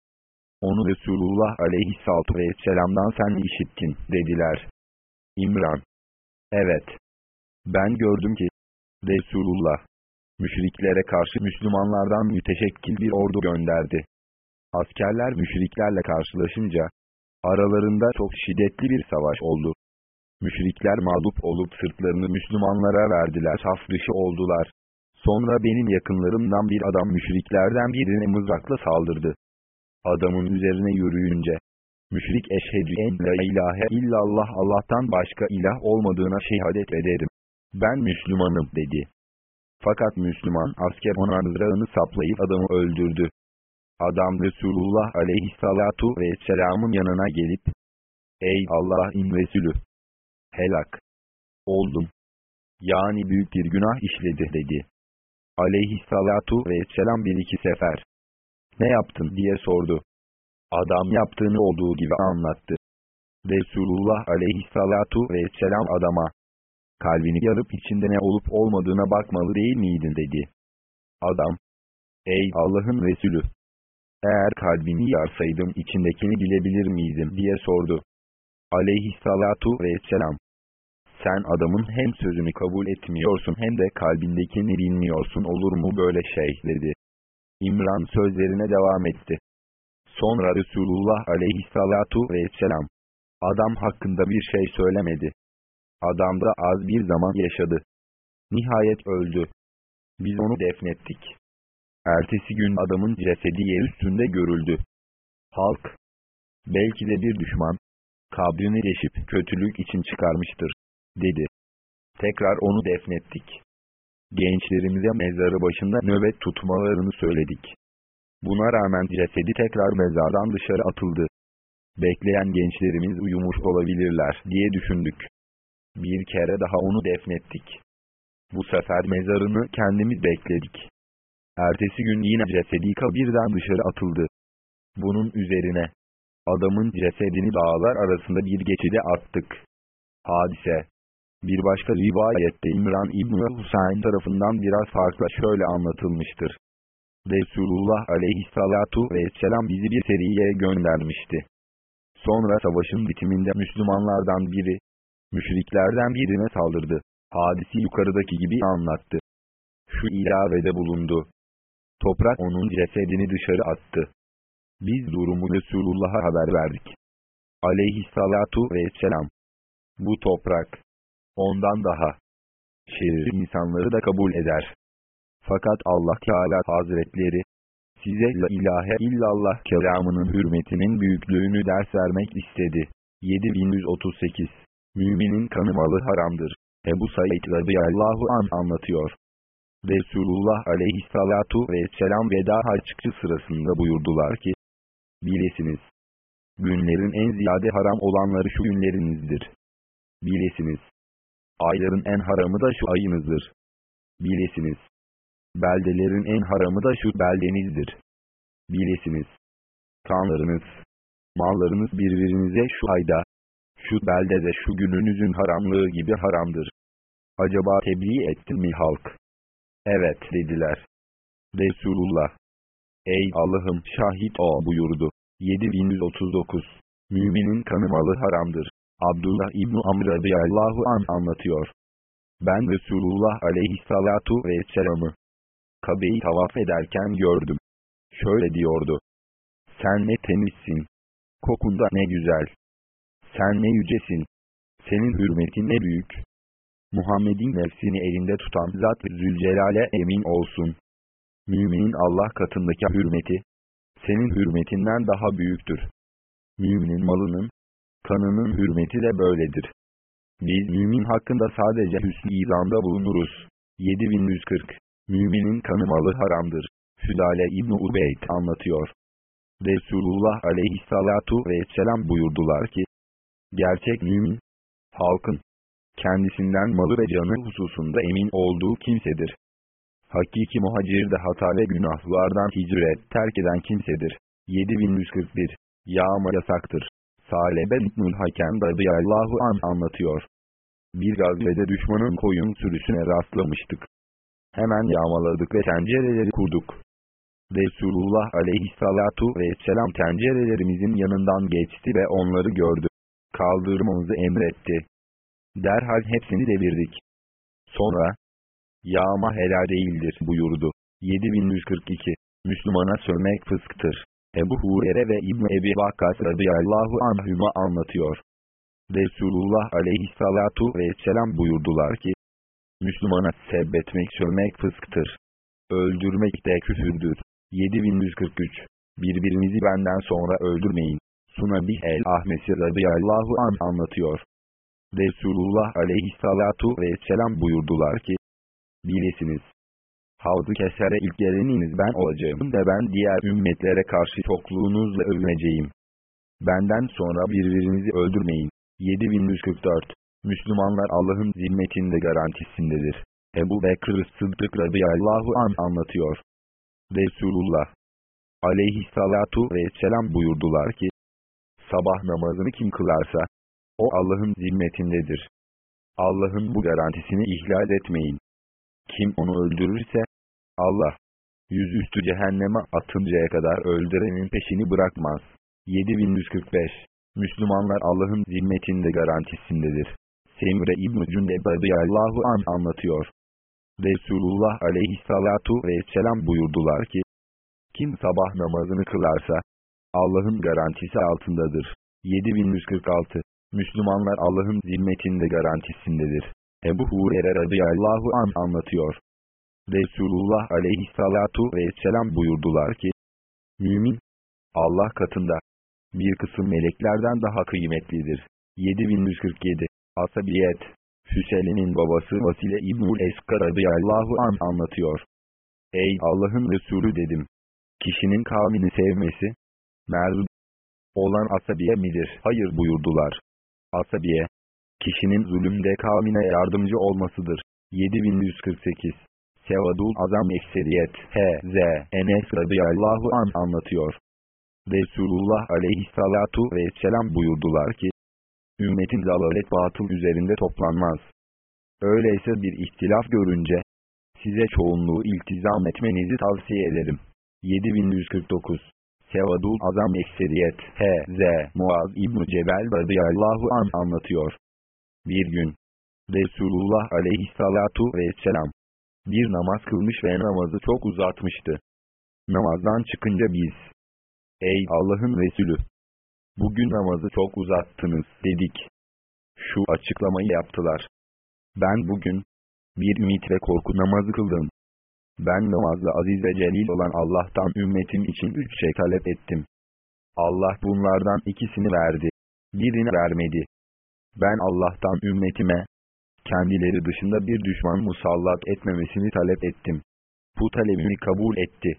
onu Resulullah aleyhissalatu vesselam'dan sen işittin dediler. İmran. Evet. Ben gördüm ki, Resulullah, müşriklere karşı Müslümanlardan müteşekkil bir ordu gönderdi. Askerler müşriklerle karşılaşınca, aralarında çok şiddetli bir savaş oldu. Müşrikler mağlup olup sırtlarını Müslümanlara verdiler, saf dışı oldular. Sonra benim yakınlarımdan bir adam müşriklerden birine mızrakla saldırdı. Adamın üzerine yürüyünce, müşrik eşhedü en la ilahe illallah Allah'tan başka ilah olmadığına şehadet ederim. Ben Müslümanım dedi. Fakat Müslüman asker ona mızrağını saplayıp adamı öldürdü. Adam Resulullah aleyhissalatu vesselamın yanına gelip, Ey Allah'ın Resulü! Helak! Oldum. Yani büyük bir günah işledi dedi. Aleyhissalatu vesselam bir iki sefer. Ne yaptın diye sordu. Adam yaptığını olduğu gibi anlattı. Resulullah aleyhissalatu vesselam adama, kalbini yarıp içinde ne olup olmadığına bakmalı değil miydin dedi. Adam, ey Allah'ın Resulü, eğer kalbini yarsaydım içindekini bilebilir miydim diye sordu. Aleyhissalatu vesselam, sen adamın hem sözünü kabul etmiyorsun hem de kalbindekini bilmiyorsun olur mu böyle şey dedi. İmran sözlerine devam etti. Sonra Resulullah aleyhissalatu vesselam, adam hakkında bir şey söylemedi. Adam da az bir zaman yaşadı. Nihayet öldü. Biz onu defnettik. Ertesi gün adamın cesedi yer üstünde görüldü. Halk, belki de bir düşman, kabrini deşip kötülük için çıkarmıştır, dedi. Tekrar onu defnettik. Gençlerimize mezarı başında nöbet tutmalarını söyledik. Buna rağmen cesedi tekrar mezardan dışarı atıldı. Bekleyen gençlerimiz uyumuş olabilirler diye düşündük. Bir kere daha onu defnettik. Bu sefer mezarını kendimiz bekledik. Ertesi gün yine cesedi kabirden dışarı atıldı. Bunun üzerine adamın cesedini dağlar arasında bir geçide attık. Hadise Bir başka rivayette İmran İbni Husayn tarafından biraz farklı şöyle anlatılmıştır. Resulullah aleyhissalatu vesselam bizi bir seriye göndermişti. Sonra savaşın bitiminde Müslümanlardan biri, müşriklerden birine saldırdı. Hadisi yukarıdaki gibi anlattı. Şu ilavede bulundu. Toprak onun cesedini dışarı attı. Biz durumu Resulullah'a haber verdik. Aleyhissalatu vesselam. Bu toprak, ondan daha şerir insanları da kabul eder. Fakat Allah Teala Hazretleri, size la ilahe illallah kelamının hürmetinin büyüklüğünü ders vermek istedi. 7138 Müminin kanı malı haramdır. Ebu Said radıyallahu an anlatıyor. Resulullah aleyhissalatu vesselam veda haccı sırasında buyurdular ki, Bilesiniz, günlerin en ziyade haram olanları şu günlerinizdir. Bilesiniz, ayların en haramı da şu ayınızdır. Bilesiniz, Beldelerin en haramı da şu beldenizdir. Bilesiniz. Kanlarınız, mallarınız birbirinize şu ayda, şu beldede şu gününüzün haramlığı gibi haramdır. Acaba tebliğ ettin mi halk? Evet dediler. Resulullah. Ey Allah'ım şahit o buyurdu. 7139 Müminin kanı malı haramdır. Abdullah İbni Amr radıyallahu an anlatıyor. Ben Resulullah aleyhissalatu vesselam'ı Kabe'yi tavaf ederken gördüm. Şöyle diyordu. Sen ne temizsin. Kokunda ne güzel. Sen ne yücesin. Senin hürmetin ne büyük. Muhammed'in nefsini elinde tutan Zat Zülcelal'e emin olsun. Müminin Allah katındaki hürmeti, senin hürmetinden daha büyüktür. Müminin malının, kanının hürmeti de böyledir. Biz mümin hakkında sadece hüsnü izanda bulunuruz. 7140 Müminin kanı malı haramdır. Fülale İbni Ubeyd anlatıyor. Resulullah aleyhissalatu vesselam buyurdular ki, Gerçek mümin, halkın, kendisinden malı ve canı hususunda emin olduğu kimsedir. Hakiki muhacir de hata ve günahlardan hicret terk eden kimsedir. 7141 Yağma yasaktır. Salebe İbnül Hakem radıyallahu an anlatıyor. Bir gazvede düşmanın koyun sürüsüne rastlamıştık. Hemen yağmaladık ve tencereleri kurduk. Resulullah aleyhissalatu vesselam tencerelerimizin yanından geçti ve onları gördü. Kaldırmamızı emretti. Derhal hepsini devirdik. Sonra, yağma helal değildir buyurdu. 7142 Müslümana sövmek fısktır. Ebu Hurere ve İbn Ebi Vakkas radıyallahu anhüma anlatıyor. Resulullah aleyhissalatu vesselam buyurdular ki, Müslümana sebbetmek, sövmek fısktır. Öldürmek de küfürdür. 7143 Birbirinizi benden sonra öldürmeyin. Sunabih el-Ahmesi radıyallahu an anlatıyor. Resulullah aleyhissalatu vesselam buyurdular ki, Bilesiniz, havzu kesere ilk geleniniz ben olacağım ve ben diğer ümmetlere karşı çokluğunuzla övüneceğim. Benden sonra birbirinizi öldürmeyin. 7144 Müslümanlar Allah'ın zimmetinde garantisindedir. Ebu Bekir Sıddık radıyallahu an anlatıyor. Resulullah aleyhissalatu vesselam buyurdular ki, sabah namazını kim kılarsa, o Allah'ın zimmetindedir. Allah'ın bu garantisini ihlal etmeyin. Kim onu öldürürse, Allah, yüzüstü cehenneme atıncaya kadar öldürenin peşini bırakmaz. 7145 Müslümanlar Allah'ın zimmetinde garantisindedir. Semre İbn-i Cündeb radıyallahu an anlatıyor. Resulullah aleyhissalatu vesselam buyurdular ki, kim sabah namazını kılarsa, Allah'ın garantisi altındadır. 7146 Müslümanlar Allah'ın zimmetinde garantisindedir. Ebu Hurer'e radıyallahu an anlatıyor. Resulullah aleyhissalatu vesselam buyurdular ki, Mümin, Allah katında, bir kısım meleklerden daha kıymetlidir. 7147 Asabiyet Hüseyin'in babası Vasile İbnül Eskar radıyallahu an anlatıyor. Ey Allah'ın Resulü dedim. Kişinin kavmini sevmesi, merdud olan asabiye midir? Hayır buyurdular. Asabiye, kişinin zulümde kavmine yardımcı olmasıdır. 7148 Sevadul Azam Ekseriyet H.Z. Enes radıyallahu an anlatıyor. Resulullah aleyhissalatu vesselam buyurdular ki, ümmetin zalalet batıl üzerinde toplanmaz. Öyleyse bir ihtilaf görünce, size çoğunluğu iltizam etmenizi tavsiye ederim. 7149 Sevadul Azam Ekseriyet H.Z. Muaz İbn-i Cebel radıyallahu an anlatıyor. Bir gün, Resulullah aleyhissalatu vesselam, bir namaz kılmış ve namazı çok uzatmıştı. Namazdan çıkınca biz, Ey Allah'ın Resulü! Bugün namazı çok uzattınız dedik. Şu açıklamayı yaptılar. Ben bugün, bir ümit ve korku namazı kıldım. Ben namazda aziz ve celil olan Allah'tan ümmetim için üç şey talep ettim. Allah bunlardan ikisini verdi. Birini vermedi. Ben Allah'tan ümmetime, kendileri dışında bir düşman musallat etmemesini talep ettim. Bu talebimi kabul etti.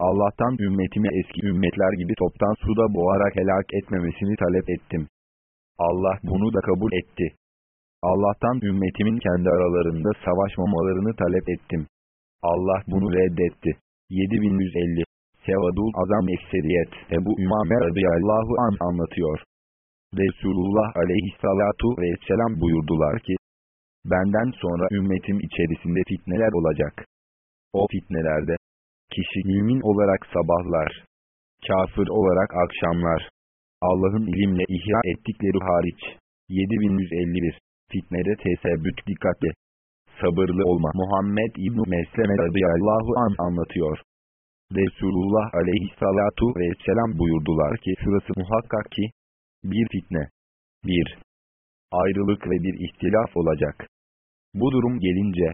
Allah'tan ümmetimi eski ümmetler gibi toptan suda boğarak helak etmemesini talep ettim. Allah bunu da kabul etti. Allah'tan ümmetimin kendi aralarında savaşmamalarını talep ettim. Allah bunu reddetti. 7150 Sevadul Azam Ekseriyet Ebu Ümame radıyallahu an anlatıyor. Resulullah aleyhissalatu vesselam buyurdular ki, Benden sonra ümmetim içerisinde fitneler olacak. O fitnelerde, kişi mümin olarak sabahlar, kafir olarak akşamlar, Allah'ın ilimle ihya ettikleri hariç, 7151, fitnede tesebbüt dikkatli, sabırlı olma. Muhammed İbn-i Mesleme radıyallahu an anlatıyor. Resulullah aleyhissalatu vesselam buyurdular ki şurası muhakkak ki, bir fitne, bir ayrılık ve bir ihtilaf olacak. Bu durum gelince,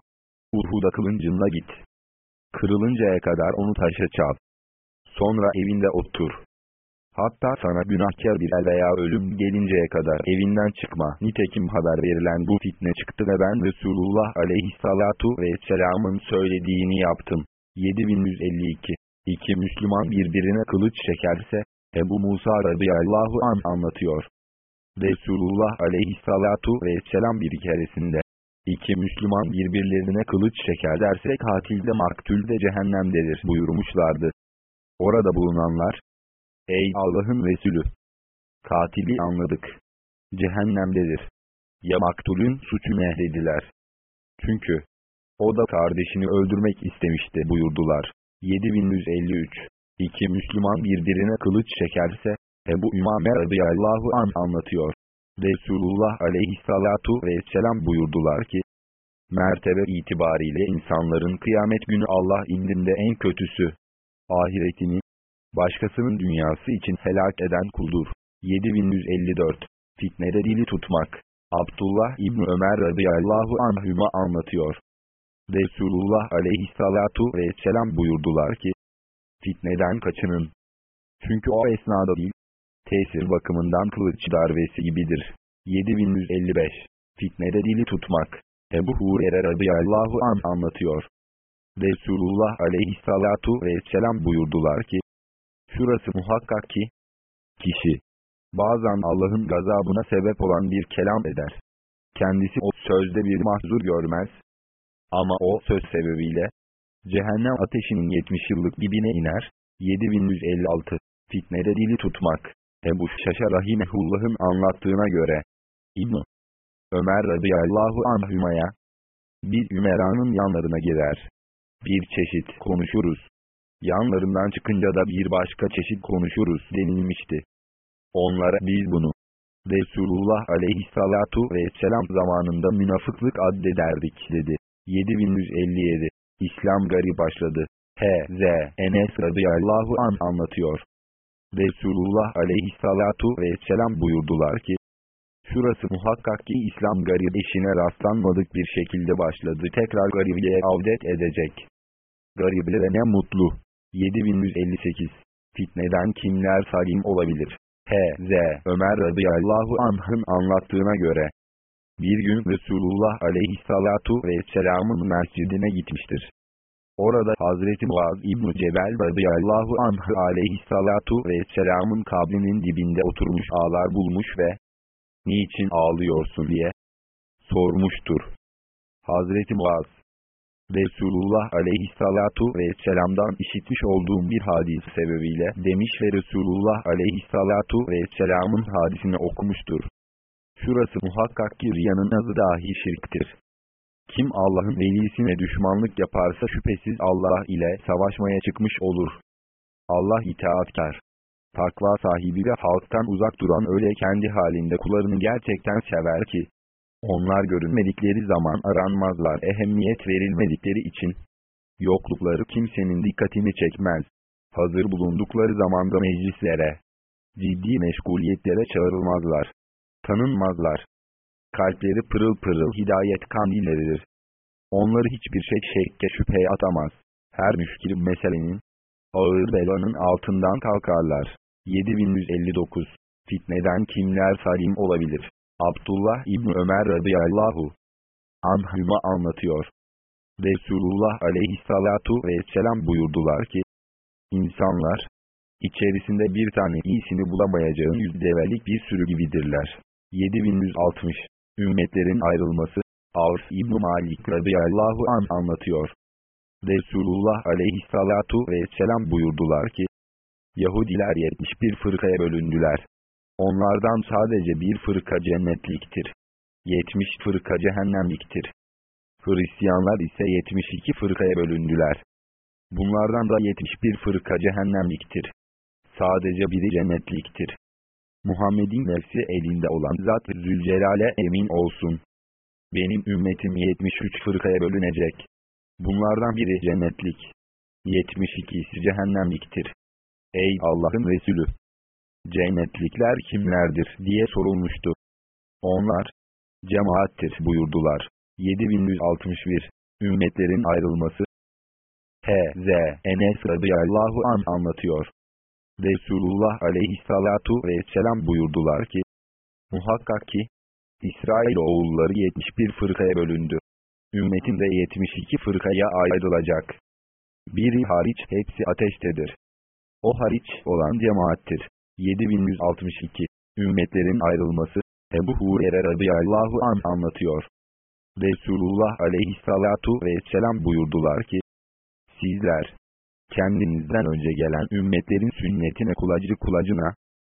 Uhud'a kılıncınla git. Kırılıncaya kadar onu taşa çal. Sonra evinde otur. Hatta sana günahkar bir el veya ölüm gelinceye kadar evinden çıkma. Nitekim haber verilen bu fitne çıktı ve ben Resulullah aleyhissalatu vesselamın söylediğini yaptım. 7152 İki Müslüman birbirine kılıç çekerse, Ebu Musa radıyallahu an anlatıyor. Resulullah aleyhissalatu vesselam bir keresinde, iki Müslüman birbirlerine kılıç çekerlerse katil de maktul de cehennemdedir buyurmuşlardı. Orada bulunanlar, Ey Allah'ın Resulü! Katili anladık. Cehennemdedir. Ya maktulün suçu ne. Çünkü, o da kardeşini öldürmek istemişti buyurdular. 7153 İki Müslüman birbirine kılıç çekerse, Ebu Ümame radıyallahu an anlatıyor. Resulullah aleyhissalatu vesselam buyurdular ki, mertebe itibariyle insanların kıyamet günü Allah indinde en kötüsü, ahiretini, başkasının dünyası için helak eden kuldur. 7154 Fitnede dili tutmak Abdullah İbni Ömer radıyallahu anhüma anlatıyor. Resulullah aleyhissalatu vesselam buyurdular ki, fitneden kaçının. Çünkü o esnada değil, tesir bakımından kılıç darbesi gibidir. 7155 Fitnede dili tutmak Ebu Hurer'e radıyallahu an anlatıyor. Resulullah aleyhissalatu vesselam buyurdular ki, Şurası muhakkak ki, kişi, Bazen Allah'ın gazabına sebep olan bir kelam eder. Kendisi o sözde bir mahzur görmez. Ama o söz sebebiyle cehennem ateşinin 70 yıllık dibine iner. 7156 Fitnede dili tutmak Ebu Şaşa Rahimehullah'ın anlattığına göre ibn Ömer radıyallahu anhümaya bir Ümera'nın yanlarına girer. Bir çeşit konuşuruz. Yanlarından çıkınca da bir başka çeşit konuşuruz denilmişti. Onlara biz bunu Resulullah aleyhissalatu vesselam zamanında münafıklık addederdik dedi. 7157 İslam gari başladı. H.Z. Enes radıyallahu an anlatıyor. Resulullah aleyhissalatu vesselam buyurdular ki, Şurası muhakkak ki İslam garip eşine rastlanmadık bir şekilde başladı. Tekrar garibliğe avdet edecek. Gariblere ne mutlu. 7158 Fitneden kimler salim olabilir? H.Z. Ömer radıyallahu anh'ın anlattığına göre, bir gün Resulullah aleyhissalatu vesselamın mescidine gitmiştir. Orada Hazreti Muaz İbn-i Cebel radıyallahu anh aleyhissalatu vesselamın kabrinin dibinde oturmuş ağlar bulmuş ve niçin ağlıyorsun diye sormuştur. Hazreti Muaz Resulullah aleyhissalatu vesselam'dan işitmiş olduğum bir hadis sebebiyle demiş ve Resulullah aleyhissalatu vesselamın hadisini okumuştur. Şurası muhakkak ki riyanın azı dahi şirktir. Kim Allah'ın velisine düşmanlık yaparsa şüphesiz Allah ile savaşmaya çıkmış olur. Allah itaatkar. Takva sahibi ve halktan uzak duran öyle kendi halinde kullarını gerçekten sever ki, onlar görünmedikleri zaman aranmazlar ehemmiyet verilmedikleri için. Yoklukları kimsenin dikkatini çekmez. Hazır bulundukları zamanda meclislere, ciddi meşguliyetlere çağrılmazlar. Tanınmazlar. Kalpleri pırıl pırıl hidayet kandilleridir. Onları hiçbir şey şekke şüpheye atamaz. Her müşkil meselenin, ağır belanın altından kalkarlar. 7159 Fitneden kimler salim olabilir? Abdullah İbni Ömer radıyallahu anhüma anlatıyor. Resulullah aleyhissalatu vesselam buyurdular ki, İnsanlar, içerisinde bir tane iyisini bulamayacağın yüzdevelik bir sürü gibidirler. 7160 Ümmetlerin ayrılması, Avf İbn Malik radıyallahu an anlatıyor. Resulullah aleyhissalatu vesselam buyurdular ki, Yahudiler 71 fırkaya bölündüler. Onlardan sadece bir fırka cennetliktir. 70 fırka cehennemliktir. Hristiyanlar ise 72 fırkaya bölündüler. Bunlardan da 71 fırka cehennemliktir. Sadece biri cennetliktir. Muhammed'in nefsi elinde olan Zat Zülcelal'e emin olsun. Benim ümmetim 73 fırkaya bölünecek. Bunlardan biri cennetlik. 72'si cehennemliktir. Ey Allah'ın Resulü! Cennetlikler kimlerdir diye sorulmuştu. Onlar, cemaattir buyurdular. 7161 Ümmetlerin ayrılması H.Z. Enes radıyallahu an anlatıyor. Resulullah aleyhissalatu vesselam buyurdular ki, Muhakkak ki, İsrail oğulları 71 fırkaya bölündü. Ümmetin de 72 fırkaya ayrılacak. Biri hariç hepsi ateştedir. O hariç olan cemaattir. 7162 Ümmetlerin ayrılması Ebu Hurer'e radıyallahu an anlatıyor. Resulullah aleyhissalatu vesselam buyurdular ki, Sizler, kendinizden önce gelen ümmetlerin sünnetine kulacı kulacına,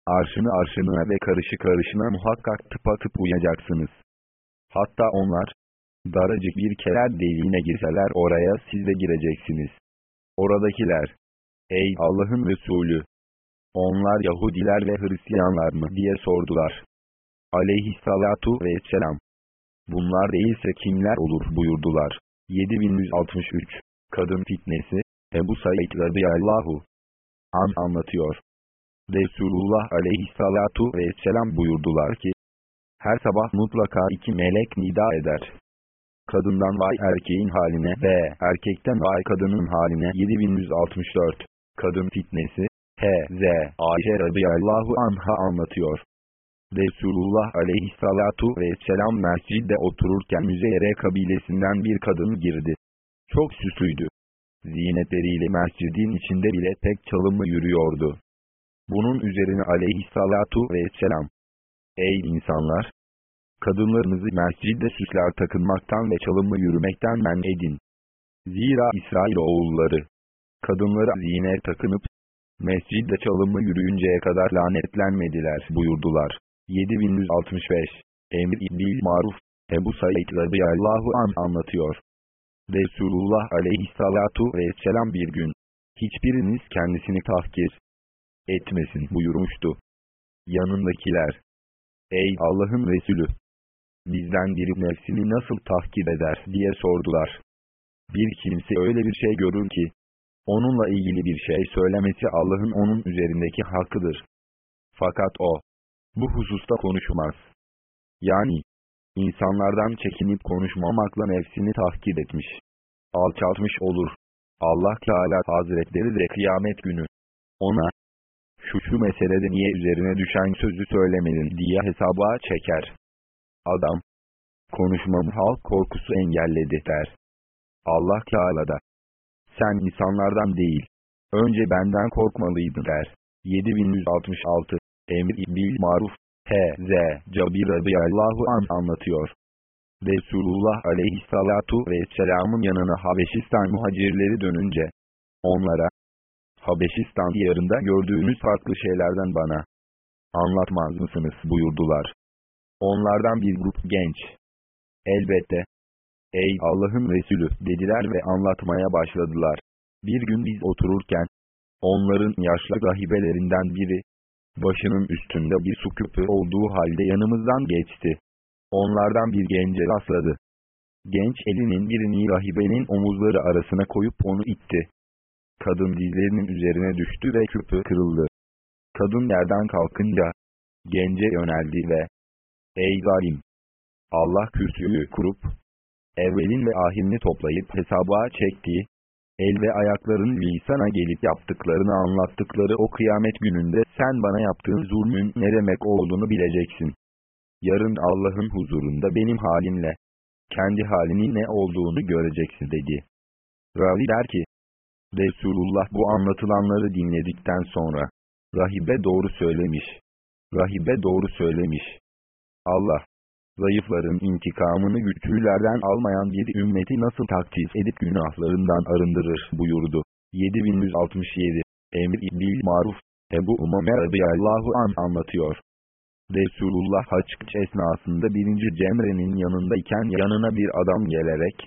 arşını arşınına ve karışı karışına muhakkak tıpatıp uyacaksınız. Hatta onlar, daracık bir keler deliğine girseler oraya siz de gireceksiniz. Oradakiler, ey Allah'ın Resulü, onlar Yahudiler ve Hristiyanlar mı diye sordular. Aleyhissalatu vesselam. Bunlar değilse kimler olur buyurdular. 7163 Kadın fitnesi Ebu Said radıyallahu an anlatıyor. Resulullah aleyhissalatu vesselam buyurdular ki, her sabah mutlaka iki melek nida eder. Kadından vay erkeğin haline ve erkekten vay kadının haline 7164 Kadın fitnesi H.Z. Ayşe radıyallahu anha anlatıyor. Resulullah aleyhissalatu vesselam mescidde otururken Müzeyre kabilesinden bir kadın girdi. Çok süslüydü. Zinetleriyle mescidin içinde bile tek çalımı yürüyordu. Bunun üzerine aleyhissalatu vesselam. Ey insanlar! Kadınlarınızı mescidde süsler takınmaktan ve çalımlı yürümekten men edin. Zira İsrail oğulları, kadınlara zine takınıp, mescidde çalımlı yürüyünceye kadar lanetlenmediler buyurdular. 7165 Emir bil maruf Ebu Said radıyallahu an anlatıyor. Resulullah aleyhissalatu vesselam bir gün, hiçbiriniz kendisini tahkir etmesin buyurmuştu. Yanındakiler, ey Allah'ın Resulü, bizden biri nefsini nasıl tahkir eder diye sordular. Bir kimse öyle bir şey görür ki, onunla ilgili bir şey söylemesi Allah'ın onun üzerindeki hakkıdır. Fakat o, bu hususta konuşmaz. Yani, insanlardan çekinip konuşmamakla nefsini tahkir etmiş, alçaltmış olur. Allah Teala Hazretleri de kıyamet günü, ona, şu şu meselede niye üzerine düşen sözü söylemedin diye hesaba çeker. Adam, konuşmamı halk korkusu engelledi der. Allah Teala da, sen insanlardan değil, önce benden korkmalıydın der. 7166 Emir bil maruf H.Z. Cabir radıyallahu an anlatıyor. Resulullah aleyhissalatu vesselamın yanına Habeşistan muhacirleri dönünce, onlara, Habeşistan diyarında gördüğünüz farklı şeylerden bana anlatmaz mısınız buyurdular. Onlardan bir grup genç. Elbette. Ey Allah'ın Resulü dediler ve anlatmaya başladılar. Bir gün biz otururken, onların yaşlı rahibelerinden biri, başının üstünde bir su küpü olduğu halde yanımızdan geçti. Onlardan bir gence rastladı. Genç elinin birini rahibenin omuzları arasına koyup onu itti. Kadın dizlerinin üzerine düştü ve küpü kırıldı. Kadın yerden kalkınca, gence yöneldi ve, Ey zalim! Allah kürsüyü kurup, evvelin ve ahirini toplayıp hesaba çektiği, el ve ayakların lisana gelip yaptıklarını anlattıkları o kıyamet gününde sen bana yaptığın zulmün ne demek olduğunu bileceksin. Yarın Allah'ın huzurunda benim halimle, kendi halinin ne olduğunu göreceksin dedi. Ravi der ki, Resulullah bu anlatılanları dinledikten sonra, rahibe doğru söylemiş. Rahibe doğru söylemiş. Allah, zayıfların intikamını güçlülerden almayan bir ümmeti nasıl takdir edip günahlarından arındırır buyurdu. 7167 Emir bil maruf Ebu Umame radıyallahu an anlatıyor. Resulullah haç esnasında birinci Cemre'nin yanındayken yanına bir adam gelerek,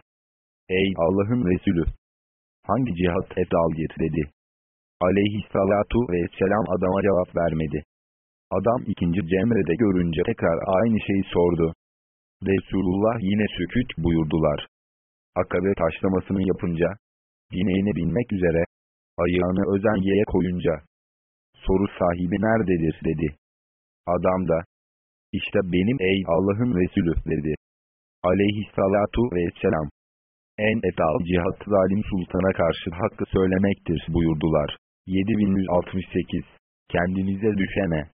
Ey Allah'ın Resulü! Hangi cihat efdaldir dedi. Aleyhissalatu vesselam adama cevap vermedi. Adam ikinci Cemre'de görünce tekrar aynı şeyi sordu. Resulullah yine süküt buyurdular. Akabe taşlamasını yapınca, bineğine binmek üzere, ayağını özen koyunca, soru sahibi nerededir dedi. Adam da, işte benim ey Allah'ın Resulü dedi. Aleyhissalatu vesselam. En etal cihat zalim sultana karşı hakkı söylemektir buyurdular. 7168 Kendinize düşene.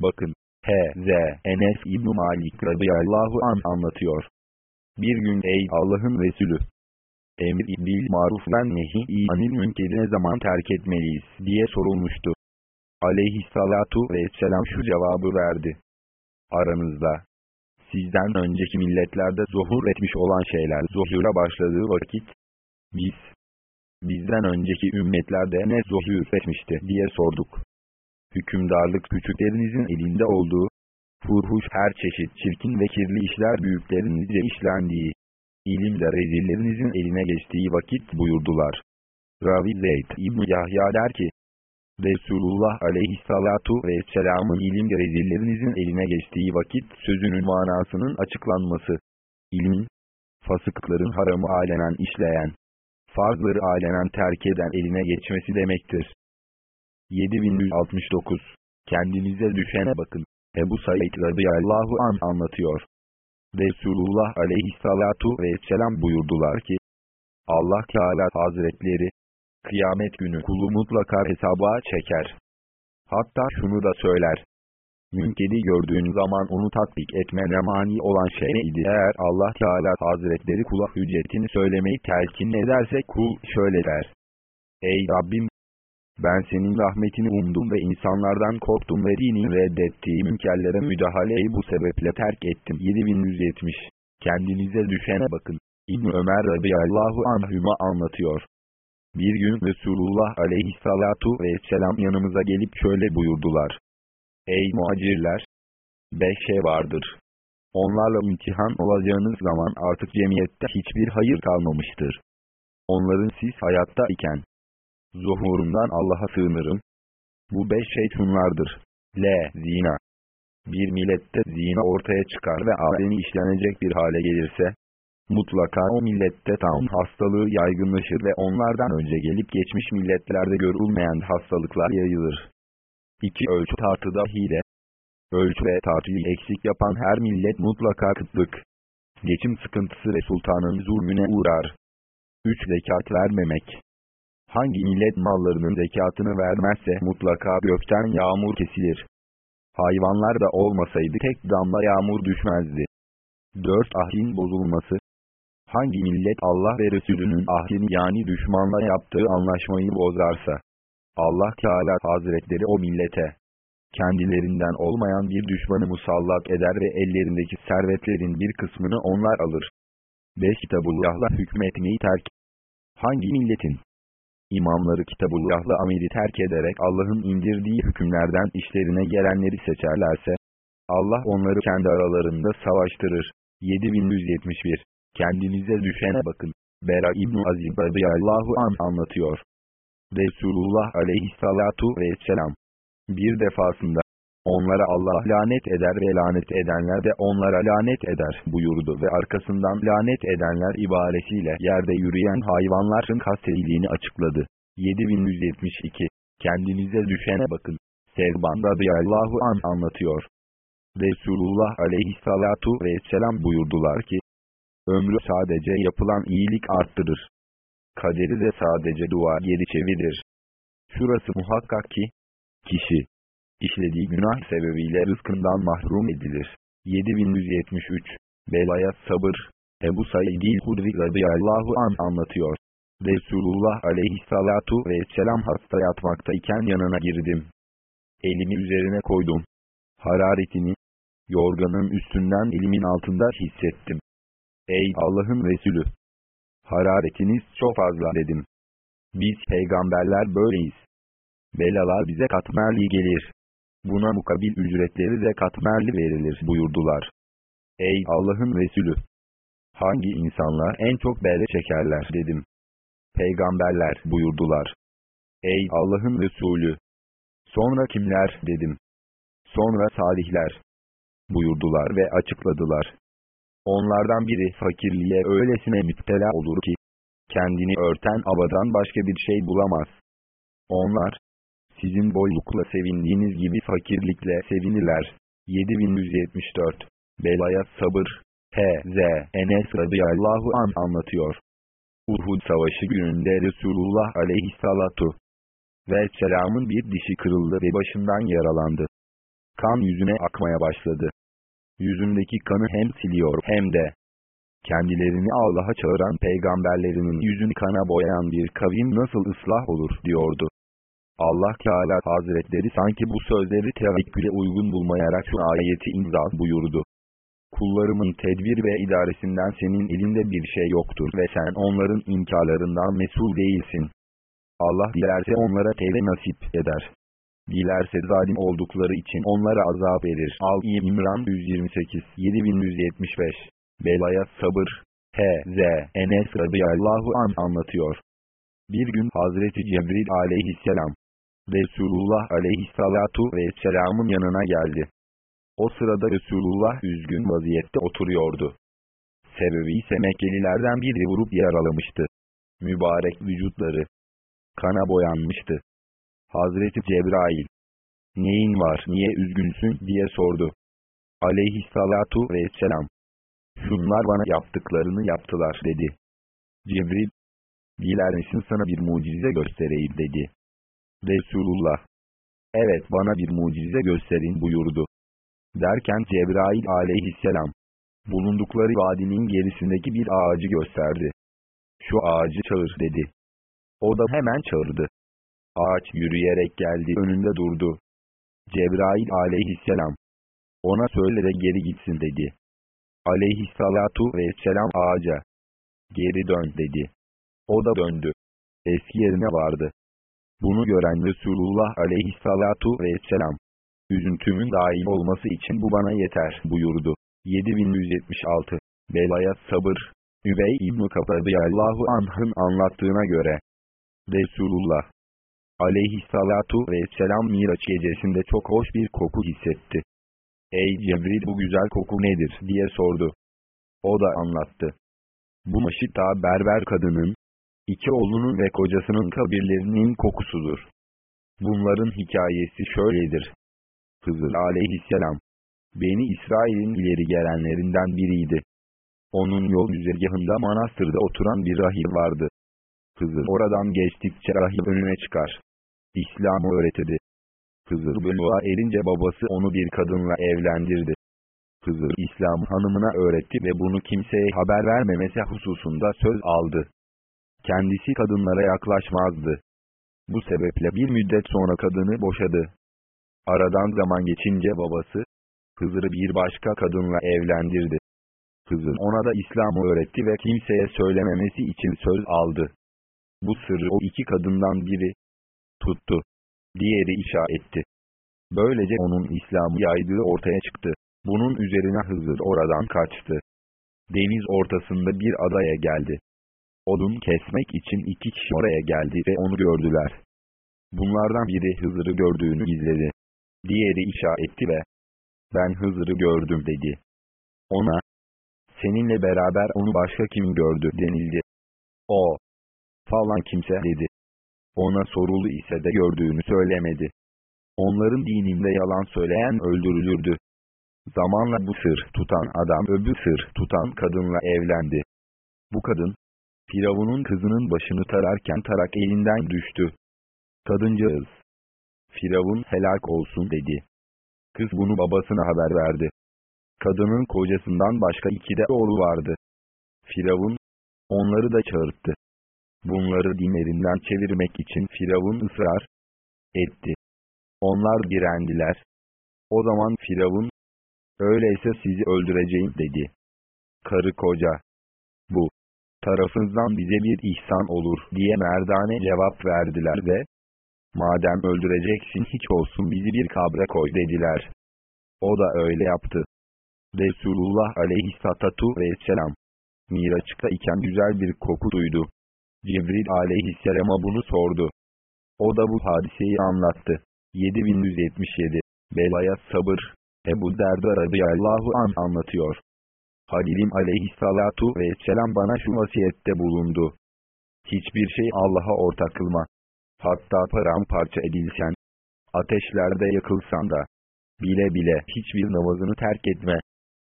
Bakın, H.Z. Enes İbn Malik radıyallahu an anlatıyor. Bir gün ey Allah'ın Resulü, emir bil maruf ve nehi anil münkeri ne zaman terk etmeliyiz diye sorulmuştu. Aleyhissalatu vesselam şu cevabı verdi. Aranızda, sizden önceki milletlerde zuhur etmiş olan şeyler zuhura başladığı vakit, biz, bizden önceki ümmetlerde ne zuhur etmişti diye sorduk hükümdarlık küçüklerinizin elinde olduğu, furhuş her çeşit çirkin ve kirli işler büyüklerinizce işlendiği, ilim de rezillerinizin eline geçtiği vakit buyurdular. Ravi Zeyd İbn Yahya der ki, Resulullah aleyhissalatu vesselamın ilim rezillerinizin eline geçtiği vakit sözünün manasının açıklanması, ilmin, fasıkların haramı alenen işleyen, farzları alenen terk eden eline geçmesi demektir. 7169 Kendinize düşene bakın. Ebu Said radıyallahu an anlatıyor. Resulullah aleyhissalatu vesselam buyurdular ki, Allah Teala Hazretleri, kıyamet günü kulu mutlaka hesaba çeker. Hatta şunu da söyler. Münkedi gördüğün zaman onu tatbik etmene mani olan şey neydi? Eğer Allah Teala Hazretleri kula hüccetini söylemeyi telkin ederse kul şöyle der. Ey Rabbim Ben senin rahmetini umdum ve insanlardan korktum ve dini reddettiğim ülkelere müdahaleyi bu sebeple terk ettim. 7170 Kendinize düşene bakın. İbn Ömer radıyallahu anhüma anlatıyor. Bir gün Resulullah aleyhissalatu vesselam yanımıza gelip şöyle buyurdular. Ey muhacirler! Beş şey vardır. Onlarla imtihan olacağınız zaman artık cemiyette hiçbir hayır kalmamıştır. Onların siz hayatta iken, zuhurundan Allah'a sığınırım. Bu beş şey şunlardır. L. Zina. Bir millette zina ortaya çıkar ve aleni işlenecek bir hale gelirse, mutlaka o millette tam hastalığı yaygınlaşır ve onlardan önce gelip geçmiş milletlerde görülmeyen hastalıklar yayılır. İki ölçü tartıda hile. Ölçü ve tartıyı eksik yapan her millet mutlaka kıtlık. Geçim sıkıntısı ve sultanın zulmüne uğrar. 3. Zekat vermemek. Hangi millet mallarının zekatını vermezse mutlaka gökten yağmur kesilir. Hayvanlar da olmasaydı tek damla yağmur düşmezdi. 4. Ahdin bozulması. Hangi millet Allah ve Resulünün ahdini yani düşmanla yaptığı anlaşmayı bozarsa, Allah Teala Hazretleri o millete, kendilerinden olmayan bir düşmanı musallat eder ve ellerindeki servetlerin bir kısmını onlar alır. 5. Kitabullah'la hükmetmeyi terk. Hangi milletin? İmamları Kitabullah'la amiri terk ederek Allah'ın indirdiği hükümlerden işlerine gelenleri seçerlerse, Allah onları kendi aralarında savaştırır. 7171 Kendinize düşene bakın. Bera İbn-i Azib radıyallahu an anlatıyor. Resulullah aleyhissalatu vesselam. Bir defasında, onlara Allah lanet eder ve lanet edenler de onlara lanet eder buyurdu ve arkasından lanet edenler ibaresiyle yerde yürüyen hayvanların kastedildiğini açıkladı. 7172 Kendinize düşene bakın. Sevban radıyallahu an anlatıyor. Resulullah aleyhissalatu vesselam buyurdular ki, ömrü sadece yapılan iyilik arttırır. Kaderi de sadece dua geri çevirir. Şurası muhakkak ki, kişi, işlediği günah sebebiyle rızkından mahrum edilir. 7173 Belaya sabır Ebu Said-i Hudri radıyallahu an anlatıyor. Resulullah aleyhissalatu vesselam hasta yatmaktayken yanına girdim. Elimi üzerine koydum. Hararetini, yorganın üstünden elimin altında hissettim. Ey Allah'ın Resulü! Hararetiniz çok fazla dedim. Biz peygamberler böyleyiz. Belalar bize katmerli gelir. Buna mukabil ücretleri de katmerli verilir buyurdular. Ey Allah'ın Resulü! Hangi insanlar en çok bela çekerler dedim. Peygamberler buyurdular. Ey Allah'ın Resulü! Sonra kimler dedim. Sonra salihler buyurdular ve açıkladılar. Onlardan biri fakirliğe öylesine müptela olur ki, kendini örten abadan başka bir şey bulamaz. Onlar, sizin boylukla sevindiğiniz gibi fakirlikle sevinirler. 7174 Belaya sabır H.Z. Enes radıyallahu an anlatıyor. Uhud savaşı gününde Resulullah aleyhissalatu ve selamın bir dişi kırıldı ve başından yaralandı. Kan yüzüne akmaya başladı. Yüzündeki kanı hem siliyor hem de kendilerini Allah'a çağıran peygamberlerinin yüzünü kana boyayan bir kavim nasıl ıslah olur diyordu. Allah Teala Hazretleri sanki bu sözleri tevekküle uygun bulmayarak şu ayeti imza buyurdu. Kullarımın tedbir ve idaresinden senin elinde bir şey yoktur ve sen onların inkarlarından mesul değilsin. Allah dilerse onlara tevbe nasip eder. Dilerse zalim oldukları için onlara azap verir. Al-i İmran 128 7175 Belaya sabır H.Z. Enes radıyallahu an anlatıyor. Bir gün Hazreti Cebril aleyhisselam Resulullah aleyhissalatu vesselamın yanına geldi. O sırada Resulullah üzgün vaziyette oturuyordu. Sebebi ise Mekkelilerden biri vurup yaralamıştı. Mübarek vücutları kana boyanmıştı. Hazreti Cebrail, neyin var niye üzgünsün diye sordu. Aleyhissalatu vesselam, şunlar bana yaptıklarını yaptılar dedi. Cebril, diler misin sana bir mucize göstereyim dedi. Resulullah, evet bana bir mucize gösterin buyurdu. Derken Cebrail aleyhisselam, bulundukları vadinin gerisindeki bir ağacı gösterdi. Şu ağacı çağır dedi. O da hemen çağırdı. Ağaç yürüyerek geldi önünde durdu. Cebrail aleyhisselam. Ona söyle geri gitsin dedi. Aleyhissalatu vesselam ağaca. Geri dön dedi. O da döndü. Eski yerine vardı. Bunu gören Resulullah aleyhissalatu vesselam. Üzüntümün daim olması için bu bana yeter buyurdu. 7176 Belaya sabır Übey İbn-i Allahu anh'ın anlattığına göre Resulullah aleyhissalatu vesselam Miraç gecesinde çok hoş bir koku hissetti. Ey Cebril bu güzel koku nedir diye sordu. O da anlattı. Bu maşita berber kadının, iki oğlunun ve kocasının kabirlerinin kokusudur. Bunların hikayesi şöyledir. Hızır aleyhisselam, Beni İsrail'in ileri gelenlerinden biriydi. Onun yol güzergahında manastırda oturan bir rahip vardı. Hızır oradan geçtikçe rahip önüne çıkar. İslam'ı öğretirdi. Hızır buluğa erince babası onu bir kadınla evlendirdi. Hızır İslam hanımına öğretti ve bunu kimseye haber vermemesi hususunda söz aldı. Kendisi kadınlara yaklaşmazdı. Bu sebeple bir müddet sonra kadını boşadı. Aradan zaman geçince babası, Hızır'ı bir başka kadınla evlendirdi. Hızır ona da İslam'ı öğretti ve kimseye söylememesi için söz aldı. Bu sırrı o iki kadından biri tuttu. Diğeri işa etti. Böylece onun İslam'ı yaydığı ortaya çıktı. Bunun üzerine Hızır oradan kaçtı. Deniz ortasında bir adaya geldi. Odun kesmek için iki kişi oraya geldi ve onu gördüler. Bunlardan biri Hızır'ı gördüğünü gizledi. Diğeri işa etti ve ben Hızır'ı gördüm dedi. Ona, seninle beraber onu başka kim gördü denildi. O, falan kimse dedi. Ona sorulu ise de gördüğünü söylemedi. Onların dininde yalan söyleyen öldürülürdü. Zamanla bu sır tutan adam öbür sır tutan kadınla evlendi. Bu kadın, Firavun'un kızının başını tararken tarak elinden düştü. Kadıncağız, Firavun helak olsun dedi. Kız bunu babasına haber verdi. Kadının kocasından başka iki de oğlu vardı. Firavun, onları da çağırttı. Bunları dinlerinden çevirmek için Firavun ısrar etti. Onlar direndiler. O zaman Firavun, öyleyse sizi öldüreceğim dedi. Karı koca, bu, tarafınızdan bize bir ihsan olur diye merdane cevap verdiler ve, madem öldüreceksin hiç olsun bizi bir kabre koy dediler. O da öyle yaptı. Resulullah aleyhissalatu vesselam, Miraç'ta iken güzel bir koku duydu. Cibril aleyhisselama bunu sordu. O da bu hadiseyi anlattı. 7177 Belaya sabır Ebu Derda radıyallahu an anlatıyor. Halilim aleyhissalatu vesselam bana şu vasiyette bulundu. Hiçbir şey Allah'a ortak kılma. Hatta paramparça edilsen, ateşlerde yakılsan da, bile bile hiçbir namazını terk etme.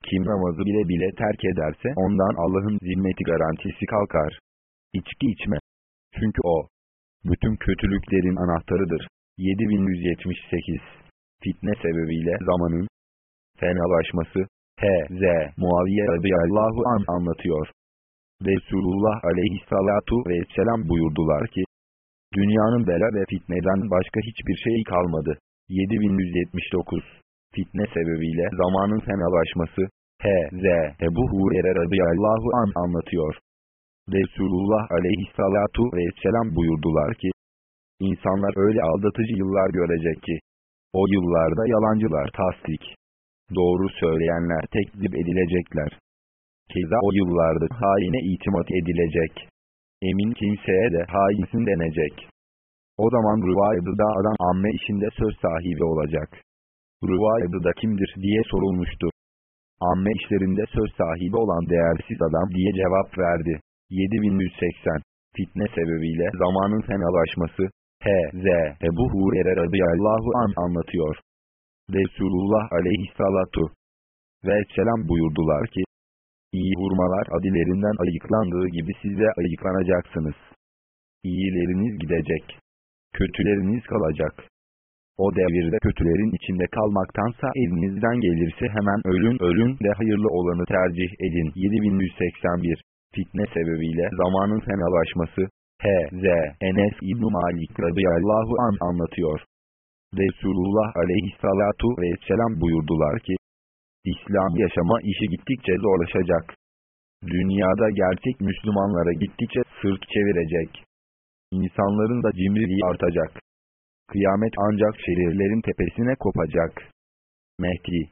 Kim namazı bile bile terk ederse ondan Allah'ın zimmeti garantisi kalkar. İçki içme. Çünkü o, bütün kötülüklerin anahtarıdır. 7178 Fitne sebebiyle zamanın fenalaşması H.Z. Muaviye radıyallahu an anlatıyor. Resulullah aleyhissalatu vesselam buyurdular ki, Dünyanın bela ve fitneden başka hiçbir şey kalmadı. 7179 Fitne sebebiyle zamanın fenalaşması H.Z. Ebu Hurer'e radıyallahu an anlatıyor. Resulullah aleyhissalatu vesselam buyurdular ki, İnsanlar öyle aldatıcı yıllar görecek ki, o yıllarda yalancılar tasdik, doğru söyleyenler tekzip edilecekler. Keza o yıllarda haine itimat edilecek. Emin kimseye de hainsin denecek. O zaman Rüvaydı'da adam amme işinde söz sahibi olacak. Rüvaydı'da kimdir diye sorulmuştu. Amme işlerinde söz sahibi olan değersiz adam diye cevap verdi. 7180 Fitne sebebiyle zamanın fenalaşması H.Z. Ebu Hurer'e radıyallahu an anlatıyor. Resulullah aleyhissalatu ve selam buyurdular ki, İyi hurmalar adilerinden ayıklandığı gibi siz de ayıklanacaksınız. İyileriniz gidecek. Kötüleriniz kalacak. O devirde kötülerin içinde kalmaktansa elinizden gelirse hemen ölün ölün de hayırlı olanı tercih edin. 7181 Fitne sebebiyle zamanın fenalaşması H.Z. Enes İbn Malik radıyallahu an anlatıyor. Resulullah aleyhissalatu vesselam buyurdular ki, İslam yaşama işi gittikçe zorlaşacak. Dünyada gerçek Müslümanlara gittikçe sırt çevirecek. İnsanların da cimriliği artacak. Kıyamet ancak şehirlerin tepesine kopacak. Mehdi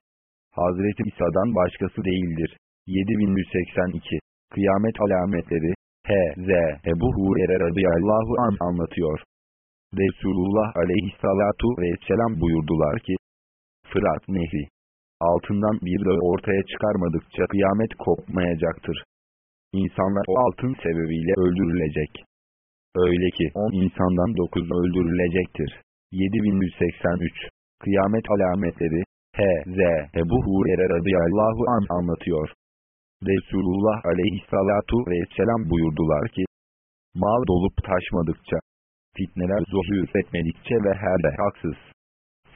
Hazreti İsa'dan başkası değildir. 7182 Kıyamet alametleri H.Z. Ebu Hurer'e radıyallahu an anlatıyor. Resulullah aleyhissalatu vesselam buyurdular ki, Fırat Nehri, altından bir dağı ortaya çıkarmadıkça kıyamet kopmayacaktır. İnsanlar o altın sebebiyle öldürülecek. Öyle ki on insandan dokuz öldürülecektir. 7183 Kıyamet alametleri H.Z. Ebu Hurer'e radıyallahu an anlatıyor. Resulullah aleyhissalatu vesselam buyurdular ki, mal dolup taşmadıkça, fitneler zuhur etmedikçe ve her de haksız,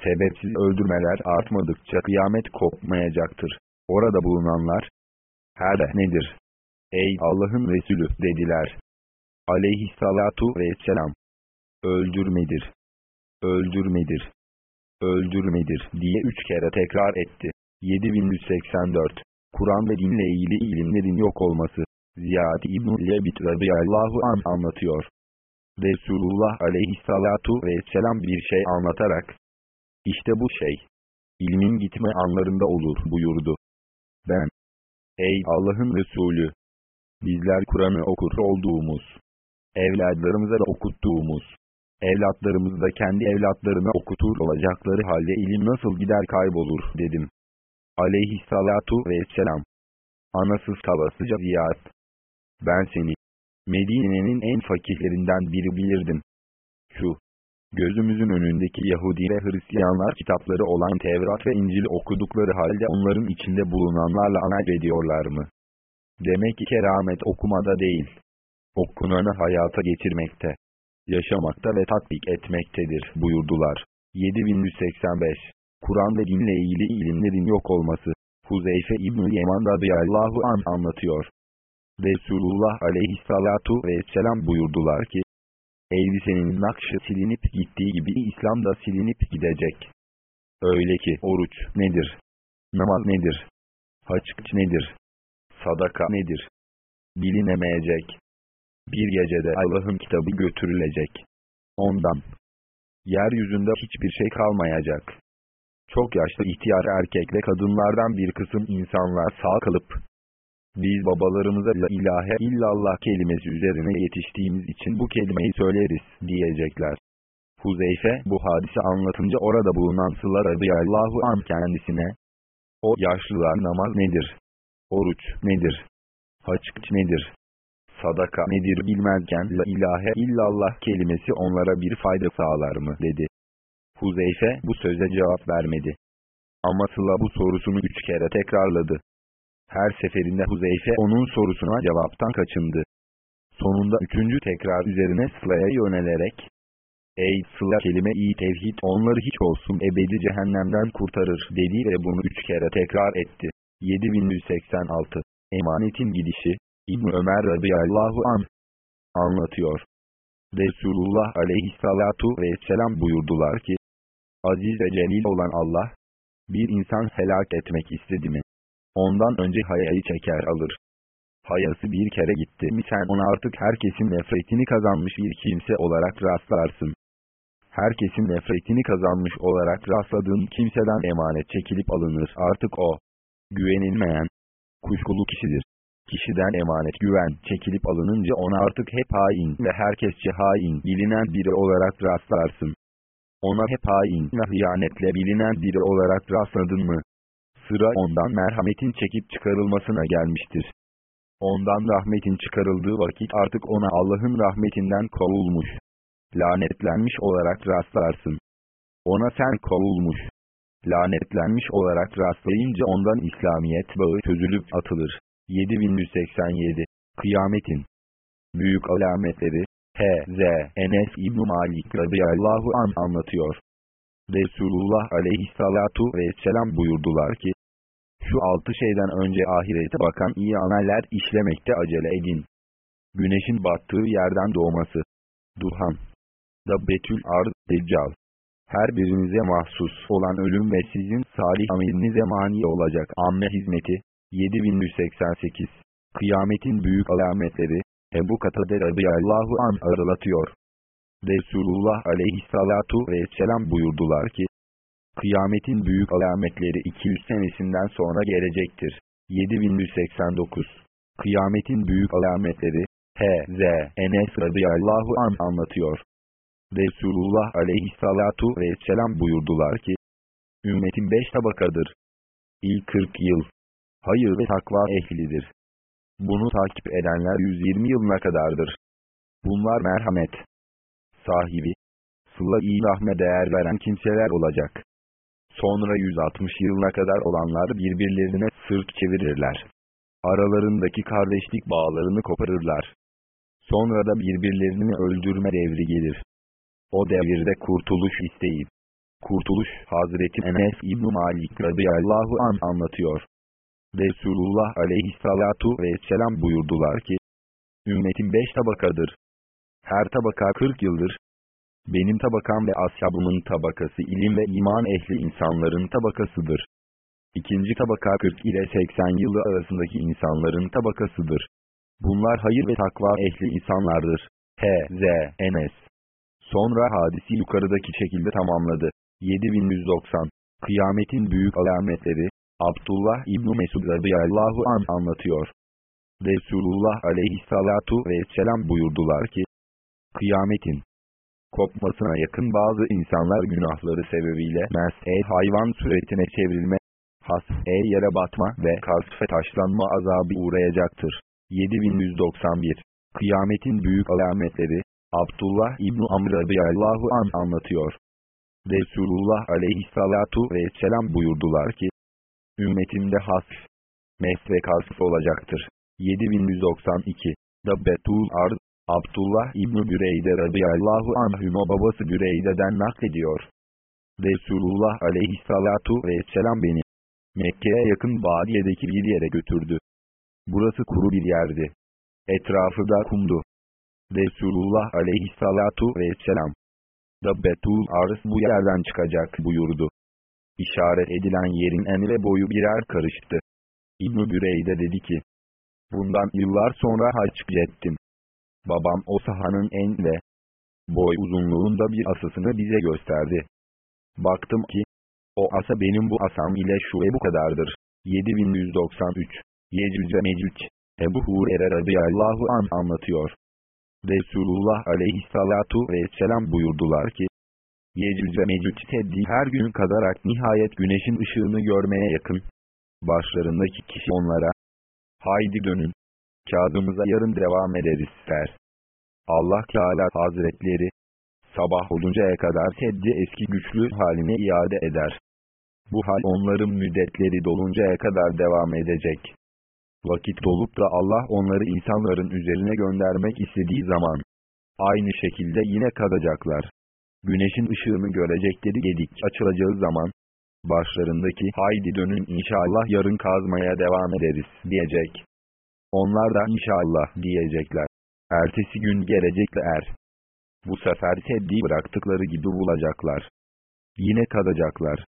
sebepsiz öldürmeler artmadıkça kıyamet kopmayacaktır. Orada bulunanlar, her de nedir? Ey Allah'ın Resulü dediler. Aleyhissalatu vesselam. Öldürmedir. Öldürmedir. Öldürmedir diye üç kere tekrar etti. 7184 Kur'an ve dinle ilgili ilimlerin yok olması. Ziyad İbn-i Lebit radıyallahu an anlatıyor. Resulullah aleyhissalatu vesselam bir şey anlatarak, işte bu şey, ilmin gitme anlarında olur buyurdu. Ben, ey Allah'ın Resulü, bizler Kur'an'ı okur olduğumuz, evladlarımıza da okuttuğumuz, evlatlarımız da kendi evlatlarına okutur olacakları halde ilim nasıl gider kaybolur dedim. Aleyhissalatu vesselam. Anasız kalasıca ziyad. Ben seni, Medine'nin en fakihlerinden biri bilirdim. Şu, gözümüzün önündeki Yahudi ve Hristiyanlar kitapları olan Tevrat ve İncil okudukları halde onların içinde bulunanlarla amel ediyorlar mı? Demek ki keramet okumada değil, okunanı hayata geçirmekte, yaşamakta ve tatbik etmektedir buyurdular. 7185 Kur'an ve dinle ilgili ilimlerin yok olması. Huzeyfe İbn-i Yeman radıyallahu an anlatıyor. Resulullah aleyhissalatu vesselam buyurdular ki, elbisenin nakşı silinip gittiği gibi İslam da silinip gidecek. Öyle ki oruç nedir? Namaz nedir? Haç nedir? Sadaka nedir? Bilinemeyecek. Bir gecede Allah'ın kitabı götürülecek. Ondan. Yeryüzünde hiçbir şey kalmayacak. Çok yaşlı ihtiyar erkek ve kadınlardan bir kısım insanlar sağ kalıp, biz babalarımıza la ilahe illallah kelimesi üzerine yetiştiğimiz için bu kelimeyi söyleriz diyecekler. Huzeyfe bu hadise anlatınca orada bulunan Sıla radıyallahu an kendisine, o yaşlılar namaz nedir? Oruç nedir? Haç nedir? Sadaka nedir bilmezken la ilahe illallah kelimesi onlara bir fayda sağlar mı dedi. Huzeyfe bu söze cevap vermedi. Ama Sıla bu sorusunu üç kere tekrarladı. Her seferinde Huzeyfe onun sorusuna cevaptan kaçındı. Sonunda üçüncü tekrar üzerine Sıla'ya yönelerek, Ey Sıla kelime-i tevhid onları hiç olsun ebedi cehennemden kurtarır dedi ve bunu üç kere tekrar etti. 7186 Emanetin gidişi İbn Ömer radıyallahu an anlatıyor. Resulullah aleyhissalatu vesselam buyurdular ki, Aziz ve celil olan Allah, bir insan helak etmek istedi mi? Ondan önce hayayı çeker alır. Hayası bir kere gitti mi sen ona artık herkesin nefretini kazanmış bir kimse olarak rastlarsın. Herkesin nefretini kazanmış olarak rastladığın kimseden emanet çekilip alınır artık o. Güvenilmeyen, kuşkulu kişidir. Kişiden emanet güven çekilip alınınca ona artık hep hain ve herkesçe hain bilinen biri olarak rastlarsın. Ona hep hain ve hıyanetle bilinen biri olarak rastladın mı? Sıra ondan merhametin çekip çıkarılmasına gelmiştir. Ondan rahmetin çıkarıldığı vakit artık ona Allah'ın rahmetinden kovulmuş, lanetlenmiş olarak rastlarsın. Ona sen kovulmuş, lanetlenmiş olarak rastlayınca ondan İslamiyet bağı çözülüp atılır. 7187 Kıyametin Büyük alametleri H.Z. Enes İbn Malik radıyallahu an anlatıyor. Resulullah aleyhissalatu vesselam buyurdular ki, şu altı şeyden önce ahirete bakan iyi ameller işlemekte acele edin. Güneşin battığı yerden doğması. Duhan. Dabbetül Ard, Deccal. Her birinize mahsus olan ölüm ve sizin salih amelinize mani olacak amme hizmeti. 7188. Kıyametin büyük alametleri. Ebu Katade radıyallahu an aralatıyor. Resulullah aleyhissalatu vesselam buyurdular ki, Kıyametin büyük alametleri 200 senesinden sonra gelecektir. 7189 Kıyametin büyük alametleri H.Z. Enes radıyallahu an anlatıyor. Resulullah aleyhissalatu vesselam buyurdular ki, Ümmetin beş tabakadır. İlk 40 yıl. Hayır ve takva ehlidir. Bunu takip edenler 120 yılına kadardır. Bunlar merhamet sahibi, sıla-i rahme değer veren kimseler olacak. Sonra 160 yılına kadar olanlar birbirlerine sırt çevirirler. Aralarındaki kardeşlik bağlarını koparırlar. Sonra da birbirlerini öldürme devri gelir. O devirde kurtuluş isteyip, kurtuluş Hazreti Enes İbn Malik radıyallahu an anlatıyor. Resulullah aleyhissalatu vesselam buyurdular ki, Ümmetin beş tabakadır. Her tabaka 40 yıldır. Benim tabakam ve ashabımın tabakası ilim ve iman ehli insanların tabakasıdır. İkinci tabaka 40 ile 80 yılı arasındaki insanların tabakasıdır. Bunlar hayır ve takva ehli insanlardır. H.Z. Enes. Sonra hadisi yukarıdaki şekilde tamamladı. 7190. Kıyametin büyük alametleri, Abdullah İbn Mesud radıyallahu an anlatıyor. Resulullah aleyhissalatu vesselam buyurdular ki, Kıyametin kopmasına yakın bazı insanlar günahları sebebiyle mes-e hayvan suretine çevrilme, has-e yere batma ve kasfe taşlanma azabı uğrayacaktır. 7191 Kıyametin büyük alametleri Abdullah İbn Amr radıyallahu an anlatıyor. Resulullah aleyhissalatu vesselam buyurdular ki, Ümmetimde hasf, mes ve kasf olacaktır. 7192 Dabbetul Ard Abdullah İbn-i Büreyde radıyallahu anhüma babası Büreyde'den naklediyor. Resulullah aleyhissalatu vesselam beni Mekke'ye yakın Badiye'deki bir yere götürdü. Burası kuru bir yerdi. Etrafı da kumdu. Resulullah aleyhissalatu vesselam Dabbetul arz bu yerden çıkacak buyurdu. İşaret edilen yerin eni ve boyu birer karıştı. İbn-i Büreyde dedi ki, Bundan yıllar sonra haç ettim. Babam o sahanın en ve boy uzunluğunda bir asasını bize gösterdi. Baktım ki, o asa benim bu asam ile şu bu kadardır. 7193 Yecüc ve Mecüc Ebu Hurer'e radıyallahu an anlatıyor. Resulullah aleyhissalatu vesselam buyurdular ki, Yecüc ve Mecüc teddi her gün kadarak nihayet güneşin ışığını görmeye yakın. Başlarındaki kişi onlara, haydi dönün, kağıdımıza yarın devam ederiz der. Allah Teala Hazretleri, sabah oluncaya kadar teddi eski güçlü haline iade eder. Bu hal onların müddetleri doluncaya kadar devam edecek. Vakit dolup da Allah onları insanların üzerine göndermek istediği zaman, aynı şekilde yine kalacaklar. Güneşin ışığını görecekleri gedik açılacağı zaman, başlarındaki haydi dönün inşallah yarın kazmaya devam ederiz diyecek. Onlar da inşallah diyecekler. Ertesi gün gelecekler. Bu sefer teddi bıraktıkları gibi bulacaklar. Yine kalacaklar.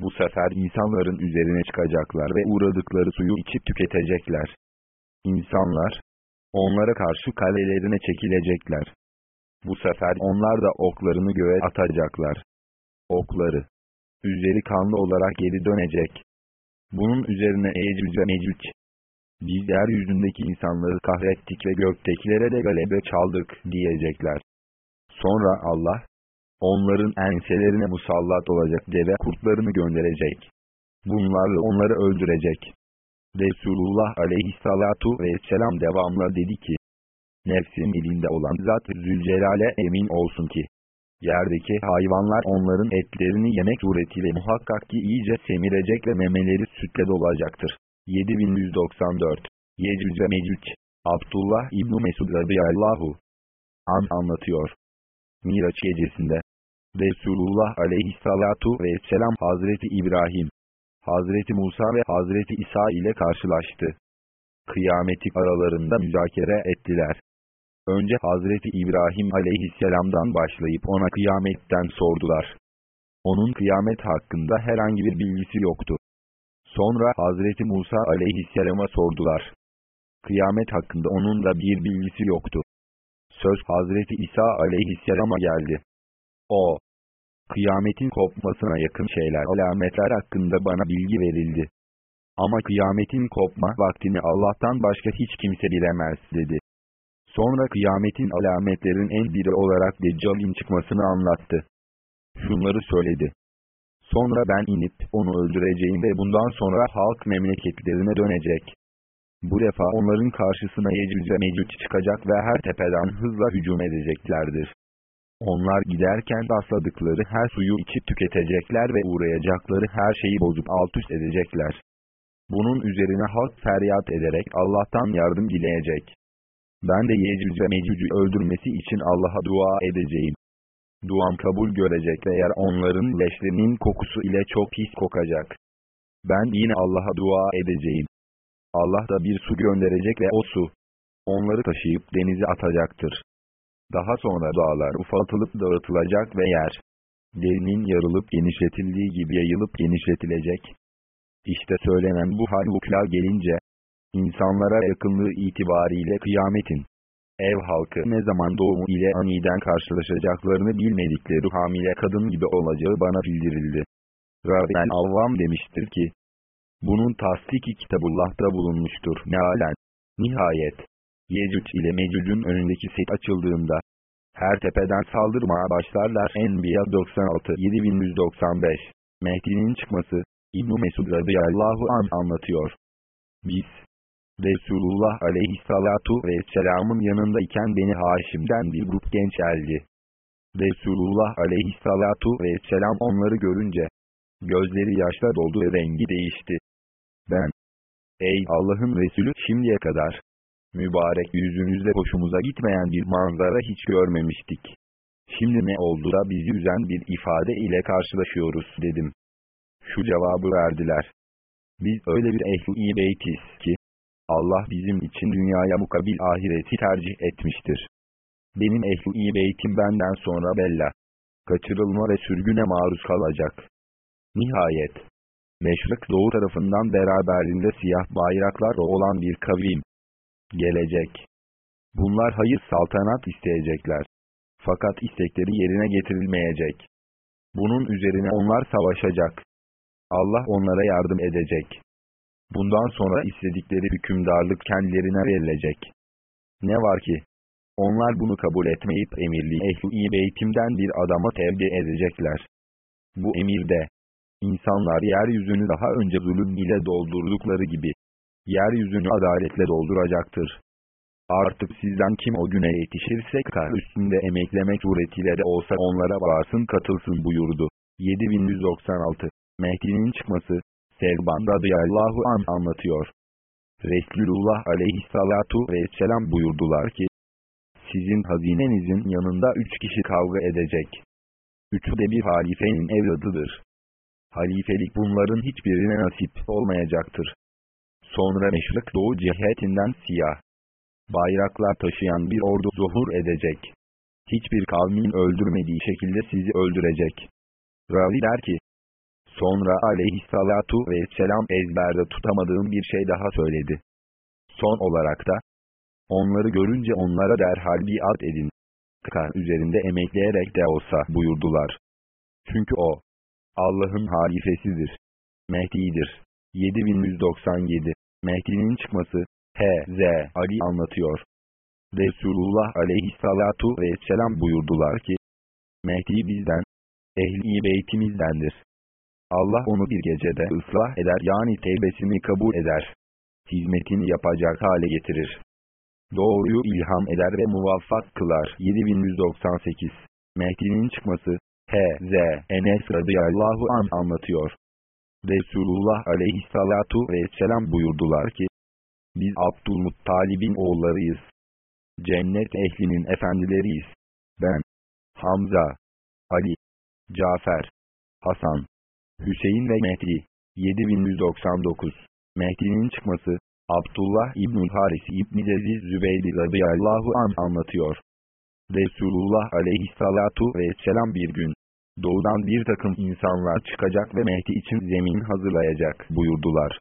Bu sefer insanların üzerine çıkacaklar ve uğradıkları suyu içip tüketecekler. İnsanlar, onlara karşı kalelerine çekilecekler. Bu sefer onlar da oklarını göğe atacaklar. Okları, üzeri kanlı olarak geri dönecek. Bunun üzerine Ecüc ve Mecüc, biz yeryüzündeki insanları kahrettik ve göktekilere de galebe çaldık diyecekler. Sonra Allah, onların enselerine musallat olacak deve kurtlarını gönderecek. Bunlarla onları öldürecek. Resulullah aleyhissalatu vesselam devamla dedi ki, Nefsim elinde olan zat Zülcelal'e emin olsun ki, yerdeki hayvanlar onların etlerini yemek suretiyle muhakkak ki iyice semirecek ve memeleri sütle dolacaktır. 7194 Yecüc ve Mecüc Abdullah İbni Mesud radıyallahu an anlatıyor. Miraç gecesinde Resulullah aleyhissalatu vesselam Hazreti İbrahim, Hazreti Musa ve Hazreti İsa ile karşılaştı. Kıyameti aralarında müzakere ettiler. Önce Hazreti İbrahim aleyhisselamdan başlayıp ona kıyametten sordular. Onun kıyamet hakkında herhangi bir bilgisi yoktu. Sonra Hazreti Musa aleyhisselama sordular. Kıyamet hakkında onun da bir bilgisi yoktu. Söz Hazreti İsa aleyhisselama geldi. O, kıyametin kopmasına yakın şeyler alametler hakkında bana bilgi verildi. Ama kıyametin kopma vaktini Allah'tan başka hiç kimse bilemez dedi. Sonra kıyametin alametlerin en biri olarak Deccal'in çıkmasını anlattı. Şunları söyledi. Sonra ben inip onu öldüreceğim ve bundan sonra halk memleketlerine dönecek. Bu defa onların karşısına Yecüc ve Mecüc çıkacak ve her tepeden hızla hücum edeceklerdir. Onlar giderken rastladıkları her suyu içip tüketecekler ve uğrayacakları her şeyi bozup alt üst edecekler. Bunun üzerine halk feryat ederek Allah'tan yardım dileyecek. Ben de Yecüc Mecüc'ü öldürmesi için Allah'a dua edeceğim. Duam kabul görecek ve yer onların leşlerinin kokusu ile çok pis kokacak. Ben yine Allah'a dua edeceğim. Allah da bir su gönderecek ve o su, onları taşıyıp denize atacaktır. Daha sonra dağlar ufaltılıp dağıtılacak ve yer, derinin yarılıp genişletildiği gibi yayılıp genişletilecek. İşte söylenen bu halukla gelince, insanlara yakınlığı itibariyle kıyametin, ev halkı ne zaman doğumu ile aniden karşılaşacaklarını bilmedikleri hamile kadın gibi olacağı bana bildirildi. Rabi'en Avvam demiştir ki, bunun tasdiki kitabullah'ta bulunmuştur mealen. Nihayet, Yecüc ile Mecüc'ün önündeki set açıldığında, her tepeden saldırmaya başlarlar Enbiya 96 7195 Mehdi'nin çıkması, İbn-i Mesud radıyallahu an anlatıyor. Biz, Resulullah aleyhissalatu vesselamın yanındayken beni Haşim'den bir grup genç geldi. Resulullah aleyhissalatu vesselam onları görünce, gözleri yaşla doldu ve rengi değişti. Ben, ey Allah'ın Resulü şimdiye kadar, mübarek yüzünüzle hoşumuza gitmeyen bir manzara hiç görmemiştik. Şimdi ne oldu da bizi üzen bir ifade ile karşılaşıyoruz dedim. Şu cevabı verdiler. Biz öyle bir ehl-i beytiz ki, Allah bizim için dünyaya mukabil ahireti tercih etmiştir. Benim ehl-i beytim benden sonra bella, kaçırılma ve sürgüne maruz kalacak. Nihayet, meşrik doğu tarafından beraberinde siyah bayraklar olan bir kavim gelecek. Bunlar hayır saltanat isteyecekler. Fakat istekleri yerine getirilmeyecek. Bunun üzerine onlar savaşacak. Allah onlara yardım edecek. Bundan sonra istedikleri hükümdarlık kendilerine verilecek. Ne var ki? Onlar bunu kabul etmeyip emirli ehl-i beytimden bir adama tevdi edecekler. Bu emirde, insanlar yeryüzünü daha önce zulüm ile doldurdukları gibi, yeryüzünü adaletle dolduracaktır. Artık sizden kim o güne yetişirse kar üstünde emeklemek suretiyle de olsa onlara varsın katılsın buyurdu. 7196 Mehdi'nin çıkması, Selban radıyallahu an anlatıyor. Resulullah aleyhissalatu vesselam buyurdular ki, sizin hazinenizin yanında üç kişi kavga edecek. Üçü de bir halifenin evladıdır. Halifelik bunların hiçbirine nasip olmayacaktır. Sonra meşrik doğu cihetinden siyah. Bayraklar taşıyan bir ordu zuhur edecek. Hiçbir kavmin öldürmediği şekilde sizi öldürecek. Ravi der ki, Sonra aleyhissalatu vesselam ezberde tutamadığım bir şey daha söyledi. Son olarak da, onları görünce onlara derhal biat edin. Kar üzerinde emekleyerek de olsa buyurdular. Çünkü o, Allah'ın halifesidir. Mehdi'dir. 7197 Mehdi'nin çıkması, H.Z. Ali anlatıyor. Resulullah aleyhissalatu vesselam buyurdular ki, Mehdi bizden, ehli beytimizdendir. Allah onu bir gecede ıslah eder yani tevbesini kabul eder. Hizmetini yapacak hale getirir. Doğruyu ilham eder ve muvaffak kılar. 7198 Mehdi'nin çıkması H.Z. Enes radıyallahu an anlatıyor. Resulullah aleyhissalatu vesselam buyurdular ki, biz Abdülmuttalib'in oğullarıyız. Cennet ehlinin efendileriyiz. Ben, Hamza, Ali, Cafer, Hasan, Hüseyin ve Mehdi. 7199 Mehdi'nin çıkması Abdullah İbnül Haris İbni Ceziz Zübeydi radıyallahu an anlatıyor. Resulullah aleyhissalatu vesselam bir gün, doğudan bir takım insanlar çıkacak ve Mehdi için zemin hazırlayacak buyurdular.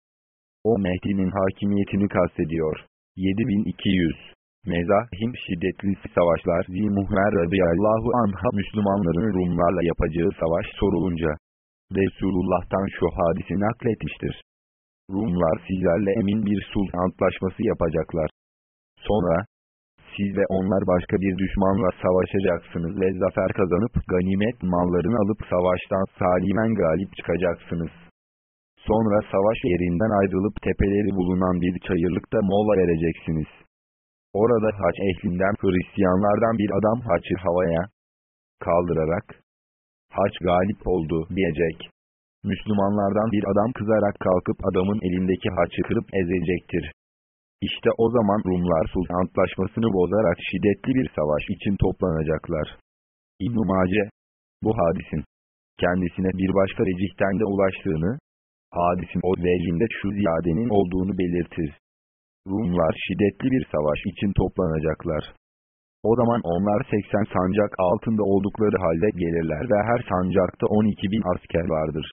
O Mehdi'nin hakimiyetini kastediyor. 7200 Mezahim şiddetli savaşlar Zimuhmer radıyallahu anha Müslümanların Rumlarla yapacağı savaş sorulunca Resulullah'tan şu hadisi nakletmiştir. Rumlar sizlerle emin bir sulh antlaşması yapacaklar. Sonra, siz ve onlar başka bir düşmanla savaşacaksınız ve zafer kazanıp ganimet mallarını alıp savaştan salimen galip çıkacaksınız. Sonra savaş yerinden ayrılıp tepeleri bulunan bir çayırlıkta mola vereceksiniz. Orada haç ehlinden Hristiyanlardan bir adam haçı havaya kaldırarak, haç galip oldu diyecek. Müslümanlardan bir adam kızarak kalkıp adamın elindeki haçı kırıp ezecektir. İşte o zaman Rumlar sulh antlaşmasını bozarak şiddetli bir savaş için toplanacaklar. İbn-i Mace, bu hadisin, kendisine bir başka recihten de ulaştığını, hadisin o vecinde şu ziyadenin olduğunu belirtir. Rumlar şiddetli bir savaş için toplanacaklar. O zaman onlar 80 sancak altında oldukları halde gelirler ve her sancakta 12 bin asker vardır.